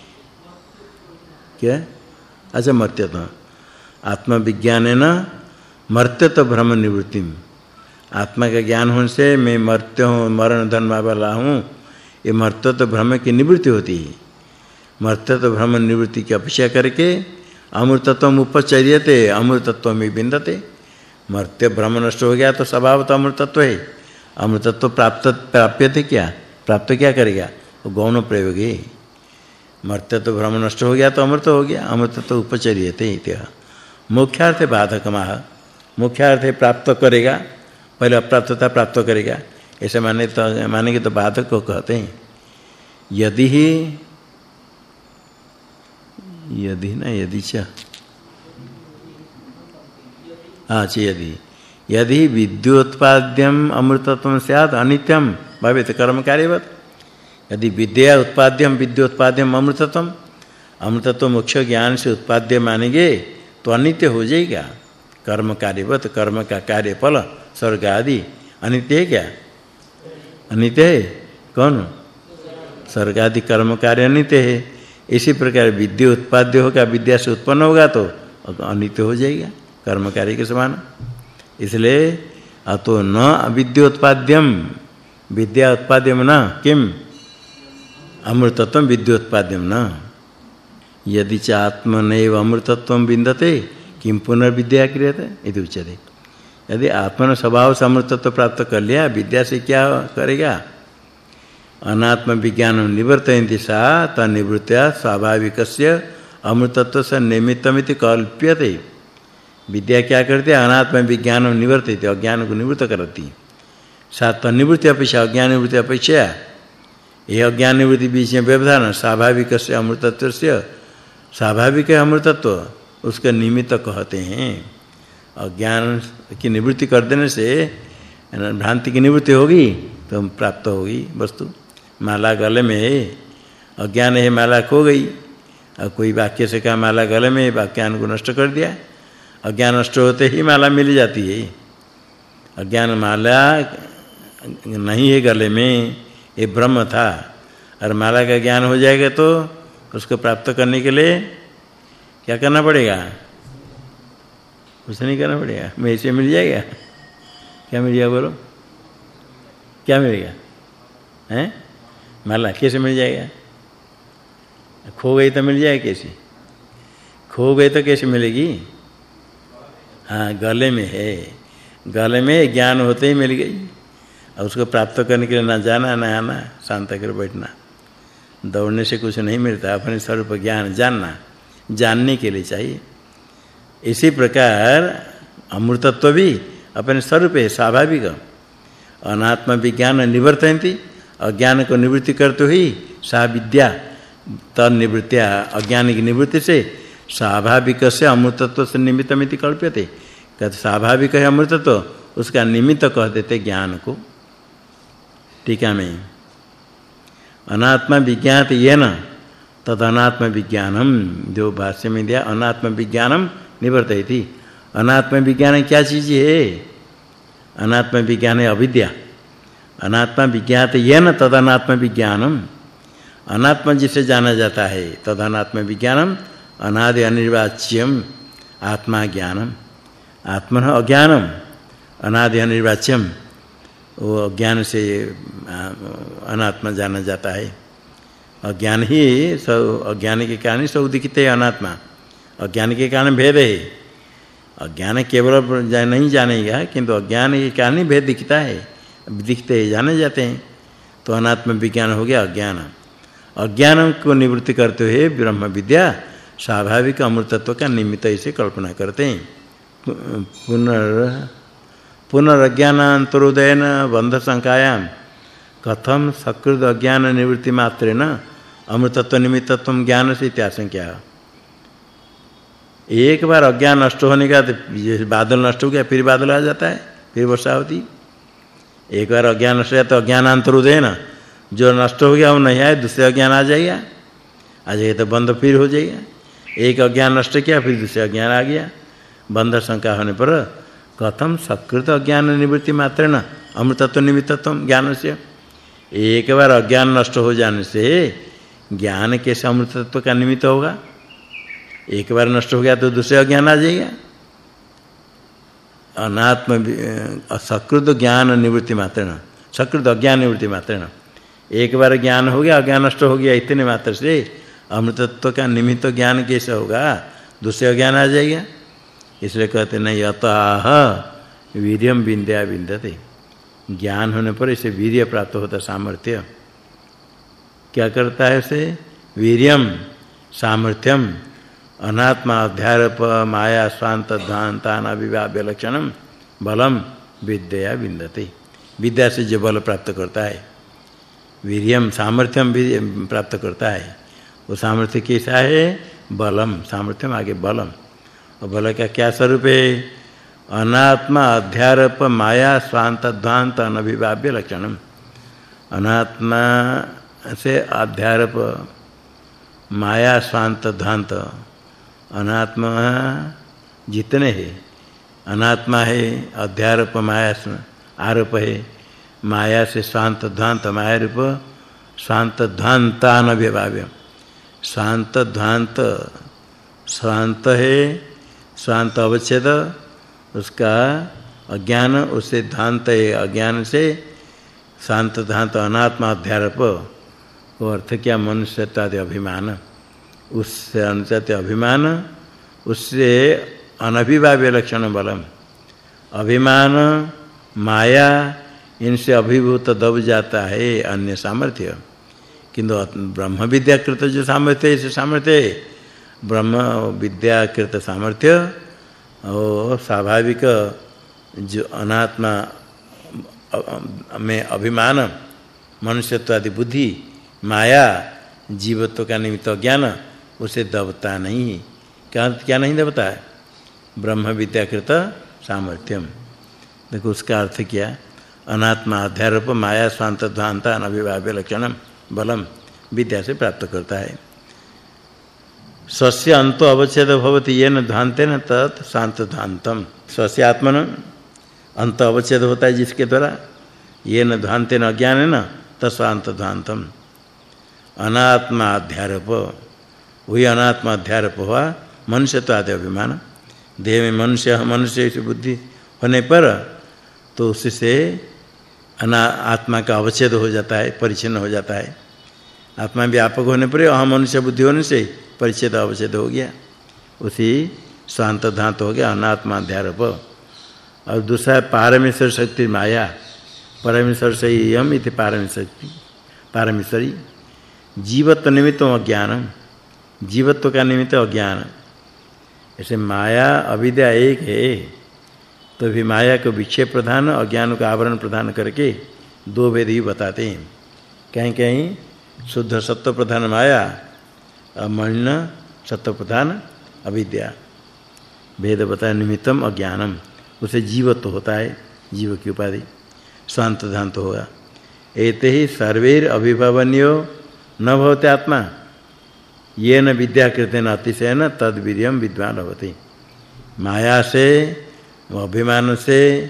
क्या अच्छा मर्त्यत्व आत्मविज्ञान है। न मर्त्यत्व भ्रम निवृत्ति आत्मा का ज्ञान होने से मैं मर्त्य हूँ, मरण धर्म वाला हूँ, ये मर्त्य तो भ्रम की निवृत्ति होती है। मर्त्य तो भ्रम निवृत्ति की अपेक्षा करके अमृतत्व उपचर्यते, अमृतत्व में बिंदते। मर्त्य भ्रम नष्ट हो गया तो स्वभाव तो अमृतत्व है। अमृतत्व प्राप्त प्राप्य थे क्या? प्राप्त क्या करेगा? वो गौण प्रयोग। है मर्त्य तो भ्रम नष्ट हो गया तो अमृत हो गया, अमृत तो उपचर्यते इत्या मुख्यार्थ बाधक माह मुख्यार्थ प्राप्त करेगा, पहले अप्राप्तता प्राप्त करेगा। ऐसे माने तो मानेंगे तो बाधक को कहते हैं। यदि ही, यदि न, यदि च। अच्छा यदि। यदि विद्योत्पाद्यम अमृतत्व स्यात् अनित्यम भवेत कर्म कार्यवत। यदि विद्या उत्पाद्यम, विद्योत्पाद्यम अमृतत्व अमृतत्व मोक्ष ज्ञान से उत्पाद्य मानेंगे तो अनित्य हो जाएगा। कर्म कार्यवत, कर्म का कार्य फल स्वर्ग आदि। अनित्य है क्या? अनित्य है? कौन? स्वर्ग आदि कर्म कार्य अनित्य है। इसी प्रकार विद्या उत्पाद्य होगा, विद्या से उत्पन्न होगा तो अनित्य हो जाएगा, कर्म कार्य के समान। इसलिए अतो न अविद्योत्पाद्यम। विद्या उत्पाद्यम न, किम? अमृतत्व विद्योत्पाद्यम न। यदि च आत्मनैव अमृतत्व विन्दते किम पुनर्विद्या क्रियते? इति उच्यते। यदि आत्मन स्वभाव से अमृतत्व प्राप्त कर लिया, विद्या से क्या करेगा? अनात्म विज्ञान निवर्तयन्ति सा तनिवृत्त्या स्वाभाविकस्य अमृतत्व से निमित्तमिति कल्प्यते। विद्या क्या करती है? अनात्म विज्ञान निवर्तित अज्ञान को निवृत्त करती। सा तनिवृत्ति अपेक्षा, अज्ञान निवृत्ति अपेक्षा ये अज्ञान निवृत्ति बीच में व्यवधान स्वाभाविक से अमृतत्व से स्वाभाविक है अमृतत्व, उसके निमित्त कहते हैं। अज्ञान की निवृत्ति कर देने से भ्रांति की निवृत्ति होगी तो प्राप्त होगी वस्तु। माला गले में है, अज्ञान है, माला खो गई। और कोई वाक्य से कहा, माला गले में वाक्यान को नष्ट कर दिया। अज्ञान नष्ट होते ही माला मिल जाती है। अज्ञान माला नहीं है गले में। ये ब्रह्म था। और माला का ज्ञान हो जाएगा तो उसको प्राप्त करने के लिए क्या करना पड़ेगा? कुछ नहीं करना पड़ेगा। मैं इसे मिल जाएगा? क्या मिल जाएगा बोलो? क्या मिलेगा हैं? माला कैसे मिल जाएगा? खो गई तो मिल जाएगा कैसे? खो गई तो कैसे मिलेगी? हाँ गले में है। गले में ज्ञान होते ही मिल गई। और उसको प्राप्त करने के लिए ना जाना, ना आना, शांत कर बैठना। दौड़ने से कुछ नहीं मिलता, अपने स्वरूप ज्ञान जानना, जानने के लिए चाहिए। इसी प्रकार अमृतत्व भी अपने स्वरूप है, स्वाभाविक। अनात्म विज्ञान निवर्तयन्ति, अज्ञान को निवृत्ति करते हुई सा विद्या तनिवृत्तिया अज्ञान की निवृत्ति से स्वाभाविक से अमृतत्व से निमित्तमिति कल्प्यते। कहते स्वाभाविक है अमृतत्व उसका निमित्त कह देते ज्ञान को। टीका में अनात्म विज्ञात येन तद अनात्म विज्ञानम जो भाष्य में दिया अनात्म विज्ञानम निवर्तयति। अनात्म विज्ञान क्या चीज़ है? अनात्म विज्ञान है अविद्या। अनात्म विज्ञात येन तद अनात्म विज्ञानम अनात्म जिसे जाना जाता है तद अनात्म विज्ञानम अनादि अनिर्वाच्यम आत्मा ज्ञानम आत्मन अज्ञानम अनादि अनिर्वाच्यम वो अज्ञान से अनात्मा जाना जाता है। अज्ञान ही सब, अज्ञान के कारण सब दिखते है अनात्मा। अज्ञान के कारण भेद है। अज्ञान केवल नहीं जानेगा, किंतु अज्ञान के कारण ही भेद दिखता है। दिखते हैं जाने जाते हैं। तो अनात्म विज्ञान हो गया अज्ञान। अज्ञान को निवृत्ति करते हुए ब्रह्म विद्या स्वाभाविक अमृतत्व का निमित्त इसे कल्पना करते हैं। पुनर् पुनरज्ञानांतरोदयन बंध संकायाम कथम सकृत अज्ञान निवृत्ति मात्रेन अमृतत्व निमित्तत्व ज्ञान से इत्याशंक्या एक बार अज्ञान नष्ट होने का बादल नष्ट हो गया, फिर बादल आ जाता है, फिर वर्षा होती एक बार अज्ञान नष्ट हो तो अज्ञान अज्ञानांतरोदयन जो नष्ट हो गया वो नहीं आए दूसरे अज्ञान आ जाएगा। आ जाएगा तो बंध फिर हो जाएगा। एक अज्ञान नष्ट किया, फिर दूसरे अज्ञान आ गया। बंध शंका होने पर कथम सकृत अज्ञान निवृत्ति मात्रेण अमृतत्व निमित्तत्व ज्ञान से एक बार अज्ञान नष्ट हो जाने से ज्ञान कैसे अमृतत्व का निमित्त होगा? एक बार नष्ट हो गया तो दूसरे अज्ञान आ जाएगा? अनात्म सकृत ज्ञान निवृत्ति मात्रेण सकृत अज्ञान निवृत्ति मात्रेण एक बार ज्ञान हो गया, अज्ञान नष्ट हो गया इतने मात्र से अमृतत्व का निमित्त ज्ञान कैसे होगा, दूसरे अज्ञान आ जाएगा? इसलिए कहते नहीं, अतः वीर्यम विंद्या विंदते। ज्ञान होने पर इसे वीर्य प्राप्त होता सामर्थ्य। क्या करता है उसे वीर्यम सामर्थ्यम अनात्मा अध्यारोप, माया, स्वांत ध्यानतान अविवाव्य लक्षणम बलम, विद्या विंदते। विद्या से जो बल प्राप्त करता है वीर्यम सामर्थ्यम भी प्राप्त करता है, वो सामर्थ्य कैसा है? बलम सामर्थ्यम आगे बलम। और बल का क्या स्वरूप है? अनात्मा अध्यारोप माया स्वांत ध्वांत अनभिभाव्य लक्षणम। अनात्मा से अध्यारोप माया स्वांत ध्वांत अनात्मा जितने है, अनात्मा है, अध्यारोप माया आरोप है। माया से स्वांत ध्वांत माया रूप स्वांत ध्वांतान विभाव्य स्वांत ध्वांत स्वांत है स्वांत अवच्छेद, उसका अज्ञान उससे ध्वांत है अज्ञान से शांत धांत अनात्मा अध्यारोप, वो अर्थ क्या मनुष्यत्वादि अभिमान? उससे अनुचित अभिमान, उससे अनभिभाव्य लक्षण बलम। अभिमान, माया, इनसे अभिभूत दब जाता है अन्य सामर्थ्य। किंतु ब्रह्म विद्या कृत जो सामर्थ्य है सामर्थ्य ब्रह्म विद्याकृत सामर्थ्य और स्वाभाविक जो अनात्मा, में अभिमान मनुष्यत्व आदि बुद्धि, माया, जीवत्व का निमित्त ज्ञान, उसे दबता नहीं। क्या क्या नहीं दबता है? ब्रह्म विद्याकृत सामर्थ्यम। देखो, उसका अर्थ क्या? अनात्मा अध्यारोप, माया स्वांत ध्वांता अनभिभाव्य लक्षणम, बलम, विद्या से प्राप्त करता है। स्वस्य अंतो अवच्छेद भवति येन ध्वांतेन तत् शांत ध्वांतम स्वस्य आत्मन अंत अवच्छेद होता है जिसके द्वारा येन ध्वांतेन अज्ञान है न तत्शांत ध्वांतम अनात्मा अध्यारोप। वही अनात्मा अध्यारोप हुआ मनुष्य तो आदि अभिमान। देह में मनुष्य मनुष्य की बुद्धि होने पर तो उससे अना आत्मा का अवच्छेद हो जाता है परिचिन्न हो जाता है। आत्मा व्यापक होने पर अहम मनुष्य बुद्धि होने से परिच्छेद अवच्छेद हो गया। उसी शांत धात हो गया, अनात्मा अध्यारोप। और दूसरा पारमेश्वर शक्ति माया। परमेश्वर से हम इति पारमेश्वर शक्ति, पारमेश्वरी। जीवत्व निमित्त अज्ञान जीवत्व का निमित्त अज्ञान ऐसे माया, अविद्या एक है। तो भी माया को विक्षेप प्रधान अज्ञान का आवरण प्रदान करके दो वेद ही बताते हैं। कहीं कहीं शुद्ध सत्व प्रधान माया अमलिन सत्व प्रधान अविद्या। भेद बता निमित्तम अज्ञानम। उसे जीवत्व होता है, जीव की उपाधि। शांत धांत होगा। एते ही सर्वेर अभिभवन्यो न भवते आत्मा। येन विद्याकृतेन अतिशयन तद वीर्यम विद्वान भवति। माया से अभिमान से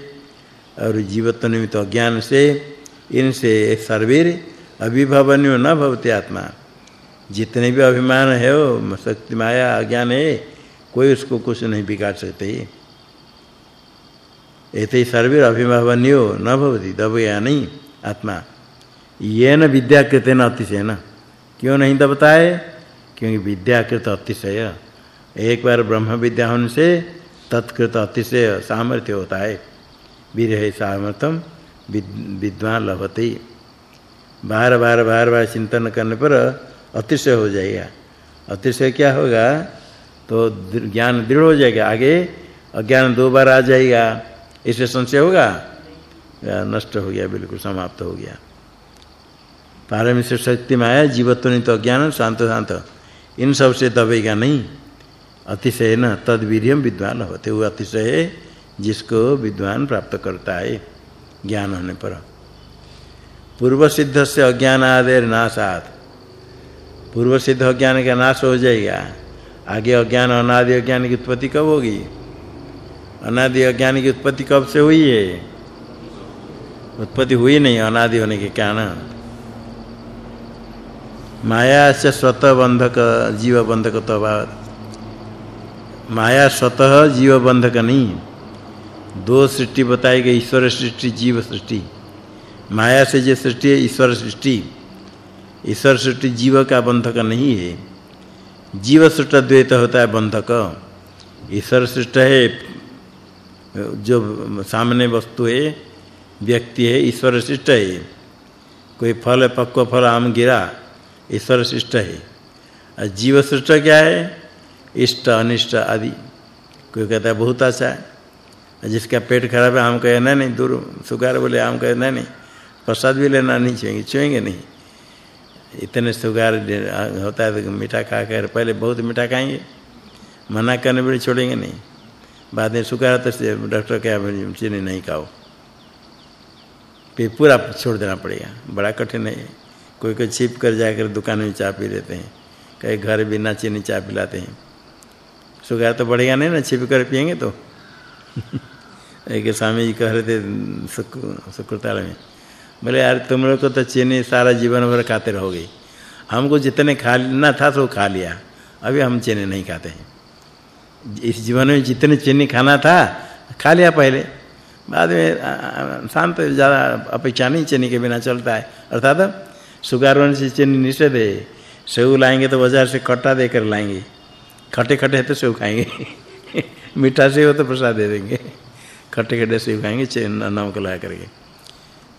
और जीवत्व निमित्त अज्ञान से इनसे सर्वेर अभिभवन्यो न भवते आत्मा। जितने भी अभिमान है वो शक्ति माया अज्ञान है, कोई उसको कुछ नहीं बिगाड़ सकते। एते सर्वे अभिभावन्यो न भवति दबया नहीं, आत्मा। येन विद्याकृतेन अतिशयन क्यों नहीं दबता है क्योंकि विद्याकृत अतिशय। एक बार ब्रह्म विद्या होने से तत्कृत अतिशय सामर्थ्य होता है। वीर है सामर्थ्यम विद्वान लभते। बार बार बार बार चिंतन करने पर अतिशय हो जाएगा। अतिशय क्या होगा? तो ज्ञान दृढ़ हो जाएगा। आगे अज्ञान दो बार आ जाएगा। इससे संशय होगा? नष्ट हो गया, बिल्कुल समाप्त हो गया। पारमेश्वर शक्ति में आया जीवत्व नहीं तो अज्ञान, शांत शांत। इन सबसे दबेगा नहीं। अतिशय न, तद वीर्यम विद्वान होते हुए अतिशय जिसको विद्वान प्राप्त करता है, ज्ञान होने पर। पूर्व सिद्ध से अज्ञान आदेर नाशात। पूर्व सिद्ध अज्ञान का नाश हो जाएगा। आगे अज्ञान, अनादि अज्ञान की उत्पत्ति कब होगी? अनादि अज्ञान की उत्पत्ति कब से हुई है? उत्पत्ति हुई नहीं, अनादि होने के कारण। माया से स्वतः बंधक, जीव बंधक तो माया स्वतः जीव बंधक नहीं। दो सृष्टि बताई गई, ईश्वर सृष्टि, जीव सृष्टि। माया से जो सृष्टि है, ईश्वर सृष्टि। ईश्वर सृष्टि जीव का बंधक नहीं है। जीव सृष्ट द्वैत होता है बंधक। ईश्वर सृष्ट है, जो सामने वस्तु है, व्यक्ति है, ईश्वर सृष्ट है। कोई फल, पक्व फल, आम, गिरा, ईश्वर सृष्ट है। और जीव सृष्ट क्या है? इष्ट, अनिष्ट आदि। कोई कहता है, बहुत अच्छा है। जिसका पेट खराब है, आम कहे, नहीं नहीं, दूर सुगार बोले, आम कहे, नहीं नहीं, प्रसाद भी लेना नहीं चाहिए, छुएँगे नहीं। इतने सुगार होता है तो मीठा खा कर पहले बहुत मीठा खाएँगे, मना करने पर छोड़ेंगे नहीं। बाद में सुगार तो डॉक्टर क्या चीनी नहीं खाओ। फिर पूरा छोड़ देना पड़ेगा। बड़ा कठिन है। कोई कोई छिप कर जाकर दुकान में चाय पी लेते हैं। कई घर बिना चीनी चाय पिलाते हैं। सुगार तो बढ़ेगा नहीं ना, छिप कर पिएँगे तो। एक स्वामी जी कह रहे थे सुकृताल में बोले यार, तुम लोग को तो चीनी सारा जीवन भर खाते रहोगे। हमको जितने खाना था तो खा लिया। अभी हम चीनी नहीं खाते हैं। इस जीवन में जितने चीनी खाना था, खा लिया पहले। बाद में शांत, ज़्यादा अपेक्षा नहीं चीनी के बिना चलता है। अर्थात सुगार होने से चीनी निषेध है। सेव लाएँगे तो बाज़ार से खट्टा देकर लाएँगे। खट्टे खट्टे तो सेव खाएँगे। मीठा सेव तो प्रसाद दे देंगे। खट्टे खट्टे सेव खाएँगे नमक लगा करके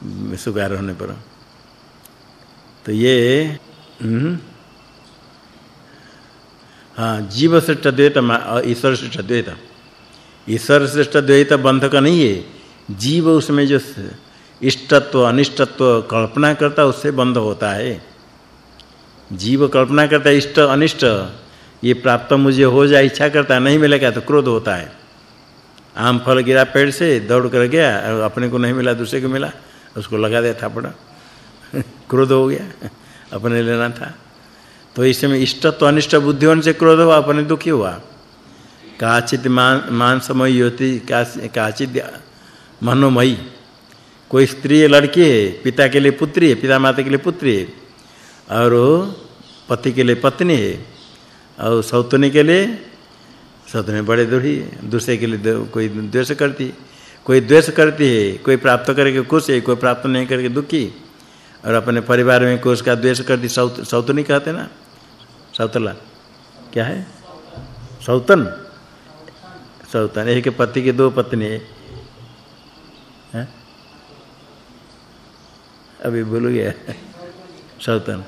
सुगार होने पर। तो ये हम्म। हाँ जीव श्रेष्ठ द्वैत ईश्वर श्रेष्ठ द्वैत ईश्वर श्रेष्ठ द्वैत बंधक नहीं है। जीव उसमें जो इष्टत्व, अनिष्टत्व कल्पना करता उससे बंध होता है। जीव कल्पना करता है, इष्ट, अनिष्ट, ये प्राप्त मुझे हो जाए, इच्छा करता है, नहीं मिलेगा तो क्रोध होता है। आम फल गिरा पेड़ से, दौड़ कर गया, अपने को नहीं मिला, दूसरे को मिला। उसको लगा दिया था पड़ा क्रोध हो गया, अपने लेना था। तो इसमें इष्ट तो अनिष्ट बुद्धि होने से क्रोध हुआ, अपने दुखी हुआ। काचित मान, मानसमयी होती काचित मनोमयी। कोई स्त्री है, लड़की है, पिता के लिए पुत्री है, पिता माता के लिए पुत्री है, और पति के लिए पत्नी है, और सौतनी के लिए, सौतनी बड़े दुखी दूसरे के लिए कोई द्वेष करती कोई द्वेष करती है, कोई प्राप्त करके खुश है, कोई प्राप्त नहीं करके दुखी और अपने परिवार में कोई उसका द्वेष करती, सौत सौतनी कहते ना? सौतला। क्या है? सौतन। सौतन, एक पति की दो पत्नी है। हैं? अभी भूल गया। सौतन।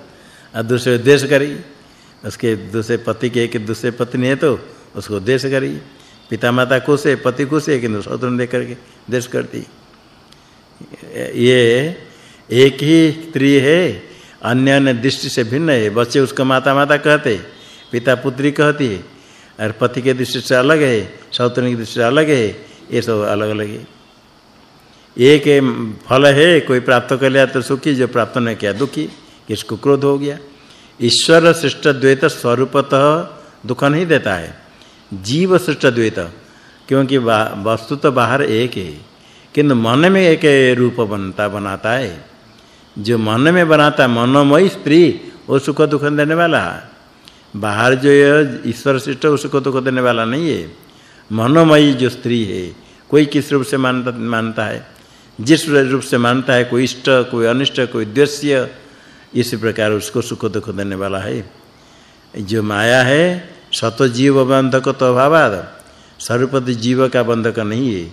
और दूसरे देश करी, उसके दूसरे पति के एक दूसरे पत्नी है तो उसको देश करी। पिता माता खुश है, पति खुश है, किंतु सौतन दे करके देश करती ये एक ही स्त्री है, अन्य अन्य दृष्टि से भिन्न है बच्चे उसको माता माता कहते पिता पुत्री कहती है, और पति के दृष्टि से अलग है सौतन की दृष्टि से अलग है, ये सब अलग अलग है। एक फल है, कोई प्राप्त कर लिया तो सुखी, जो प्राप्त नहीं किया दुखी, किसको क्रोध हो गया? ईश्वर सृष्ट द्वैत स्वरूपतः दुख नहीं देता है। जीव सृष्ट द्वैत, क्योंकि वस्तु तो बाहर एक है। किंतु मन में एक रूप बनता, बनाता है। जो मन में बनाता है मनोमयी स्त्री, वो सुख दुख देने वाला। बाहर जो ईश्वर सृष्ट उसको सुख दुख देने वाला नहीं है। मनोमयी जो स्त्री है, कोई किस रूप से मानता मानता है? जिस रूप से मानता है, कोई इष्ट, कोई अनिष्ट, कोई द्वेष्य, इसी प्रकार उसको सुख दुख देने वाला है। जो माया है सत जीव बंधक तो अभावाद सर्वपति जीव का बंधक नहीं है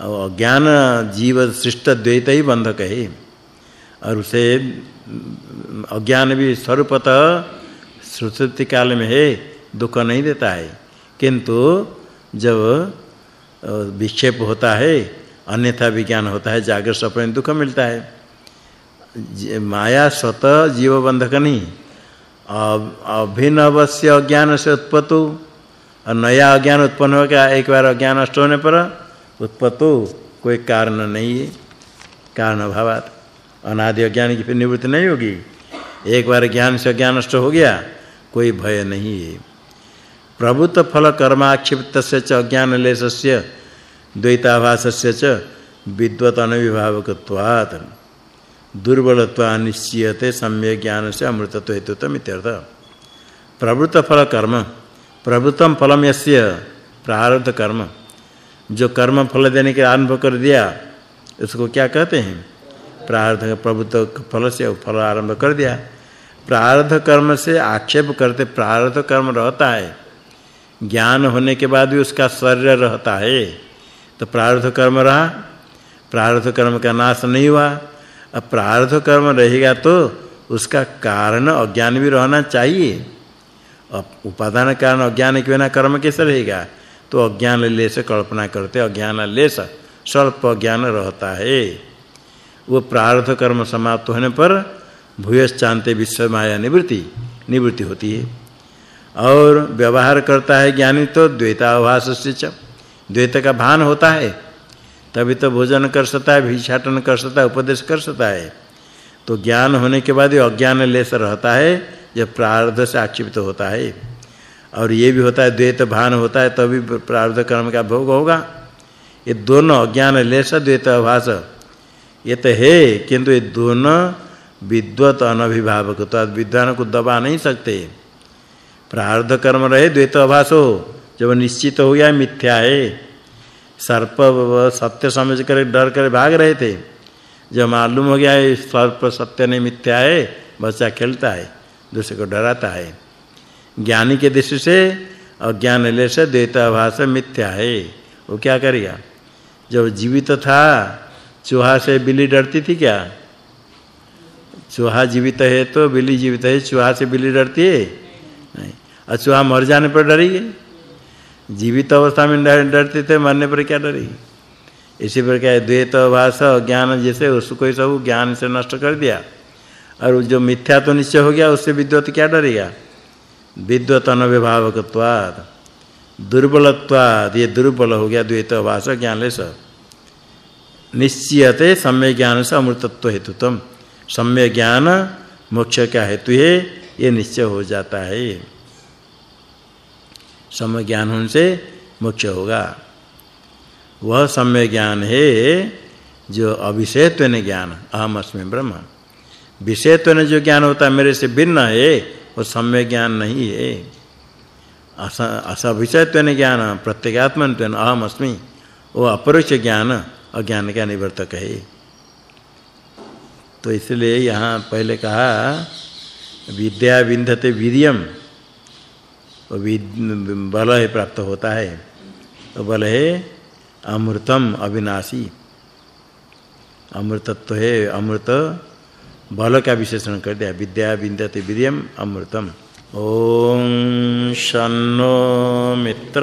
और ज्ञान जीव सृष्ट द्वैत ही बंधक है और उसे अज्ञान भी स्वरूपतः सुसुप्ति काल में है दुख नहीं देता है किंतु जब विक्षेप होता है अन्यथा विज्ञान होता है जागृत स्वप्न दुख मिलता है माया स्वतः जीव बंधक नहीं अभिनवस्य अज्ञान से उत्पत्तु। और नया अज्ञान उत्पन्न हो गया एक बार अज्ञान नष्ट होने पर उत्पत्तु, कोई कारण नहीं है। कारण अभावात। अनादि अज्ञान की फिर निवृत्ति नहीं होगी। एक बार ज्ञान से ज्ञान नष्ट हो गया, कोई भय नहीं है। प्रभुत फल कर्माक्षिप्त से च अज्ञान लेशस्य द्वैताभासस्य च विद्वत अनविभावकत्वात् दुर्बलत्वा निश्चयते सम्य ज्ञान से अमृतत्व हेतुत्व इत्यर्थ प्रवृत्त फल कर्म प्रवृत्तम फलम यस्य? प्रारब्ध कर्म जो कर्म फल देने के आरंभ कर दिया, उसको क्या कहते हैं? प्रारब्ध प्रभुत्व फल से फल आरंभ कर दिया। प्रारब्ध कर्म से आक्षेप करते प्रारब्ध कर्म रहता है। ज्ञान होने के बाद भी उसका शरीर रहता है। तो प्रारब्ध कर्म रहा। प्रारब्ध कर्म का नाश नहीं हुआ। अब प्रारब्ध कर्म रहेगा तो उसका कारण अज्ञान भी रहना चाहिए। अब उपादान कारण अज्ञान के बिना कर्म कैसे रहेगा? तो अज्ञान ले से कल्पना करते, अज्ञान ले स्वल्प ज्ञान रहता है। वो प्रारब्ध कर्म समाप्त होने पर भूयश्चांते विश्व माया निवृत्ति निवृत्ति होती है। और व्यवहार करता है ज्ञानी तो द्वैताभास से द्वैत का भान होता है। तभी तो भोजन कर सकता है, भिक्षाटन कर सकता है, उपदेश कर सकता है। तो ज्ञान होने के बाद ये अज्ञान लेस रहता है जब प्रारब्ध से आक्षिप्त तो होता है। और ये भी होता है, द्वैत भान होता है, तभी प्रारब्ध कर्म का भोग होगा। ये दोनों अज्ञान लेस, द्वैत आभास ये तो है, किंतु ये दोनों विद्वत अनभिभावक तो विद्वान को दबा नहीं सकते। प्रारब्ध कर्म रहे, द्वैत आभास हो, जब निश्चित हो गया, मिथ्या है। सर्प सत्य समझ कर डर कर भाग रहे थे। जब मालूम हो गया है सर्प सत्य नहीं मिथ्या है, बच्चा खेलता है, दूसरे को डराता है। ज्ञानी के दृष्टि से अज्ञान ले से द्वैताभास मिथ्या है। वो क्या करेगा? जब जीवित था, चूहा से बिल्ली डरती थी क्या? चूहा जीवित है तो बिल्ली जीवित है, चूहा से बिल्ली डरती है? नहीं। और चूहा मर जाने पर डरेगी जीवित अवस्था में डरते थे, मरने पर क्या डरेगी इसी प्रकार द्वैत भाष, ज्ञान जैसे उसको ही सब ज्ञान से नष्ट कर दिया। और जो मिथ्या तो निश्चय हो गया, उससे विद्वत क्या डरेगा? विद्वत अनविभावकत्वाद दुर्बलत्वाद, ये दुर्बल हो गया द्वैत भाष ज्ञान ले सब निश्चयते सम्य ज्ञान से अमृतत्व हेतुतम। सम्य ज्ञान मोक्ष का हेतु है, ये निश्चय हो जाता है। समय ज्ञान होने से मोक्ष होगा। वह सम्य ज्ञान है जो अविषयत्व ने ज्ञान, अहम अस्मि ब्रह्म। विषयत्व ने जो ज्ञान होता है, मेरे से भिन्न है, वो सम्य ज्ञान नहीं है। असविषयत्व ने ज्ञान प्रत्यगात्मत्व अहम अस्मि। वो अपरोक्ष ज्ञान, अज्ञान का निवर्तक है। तो इसलिए यहाँ पहले कहा, विद्या विंधते वीर्यम बल है प्राप्त होता है। तो बल है अमृतम अविनाशी। अमृतत्व है, अमृत बल का विशेषण कर दिया। विद्या विद्यते विद्यम अमृतम। ओम शन्नो मित्र।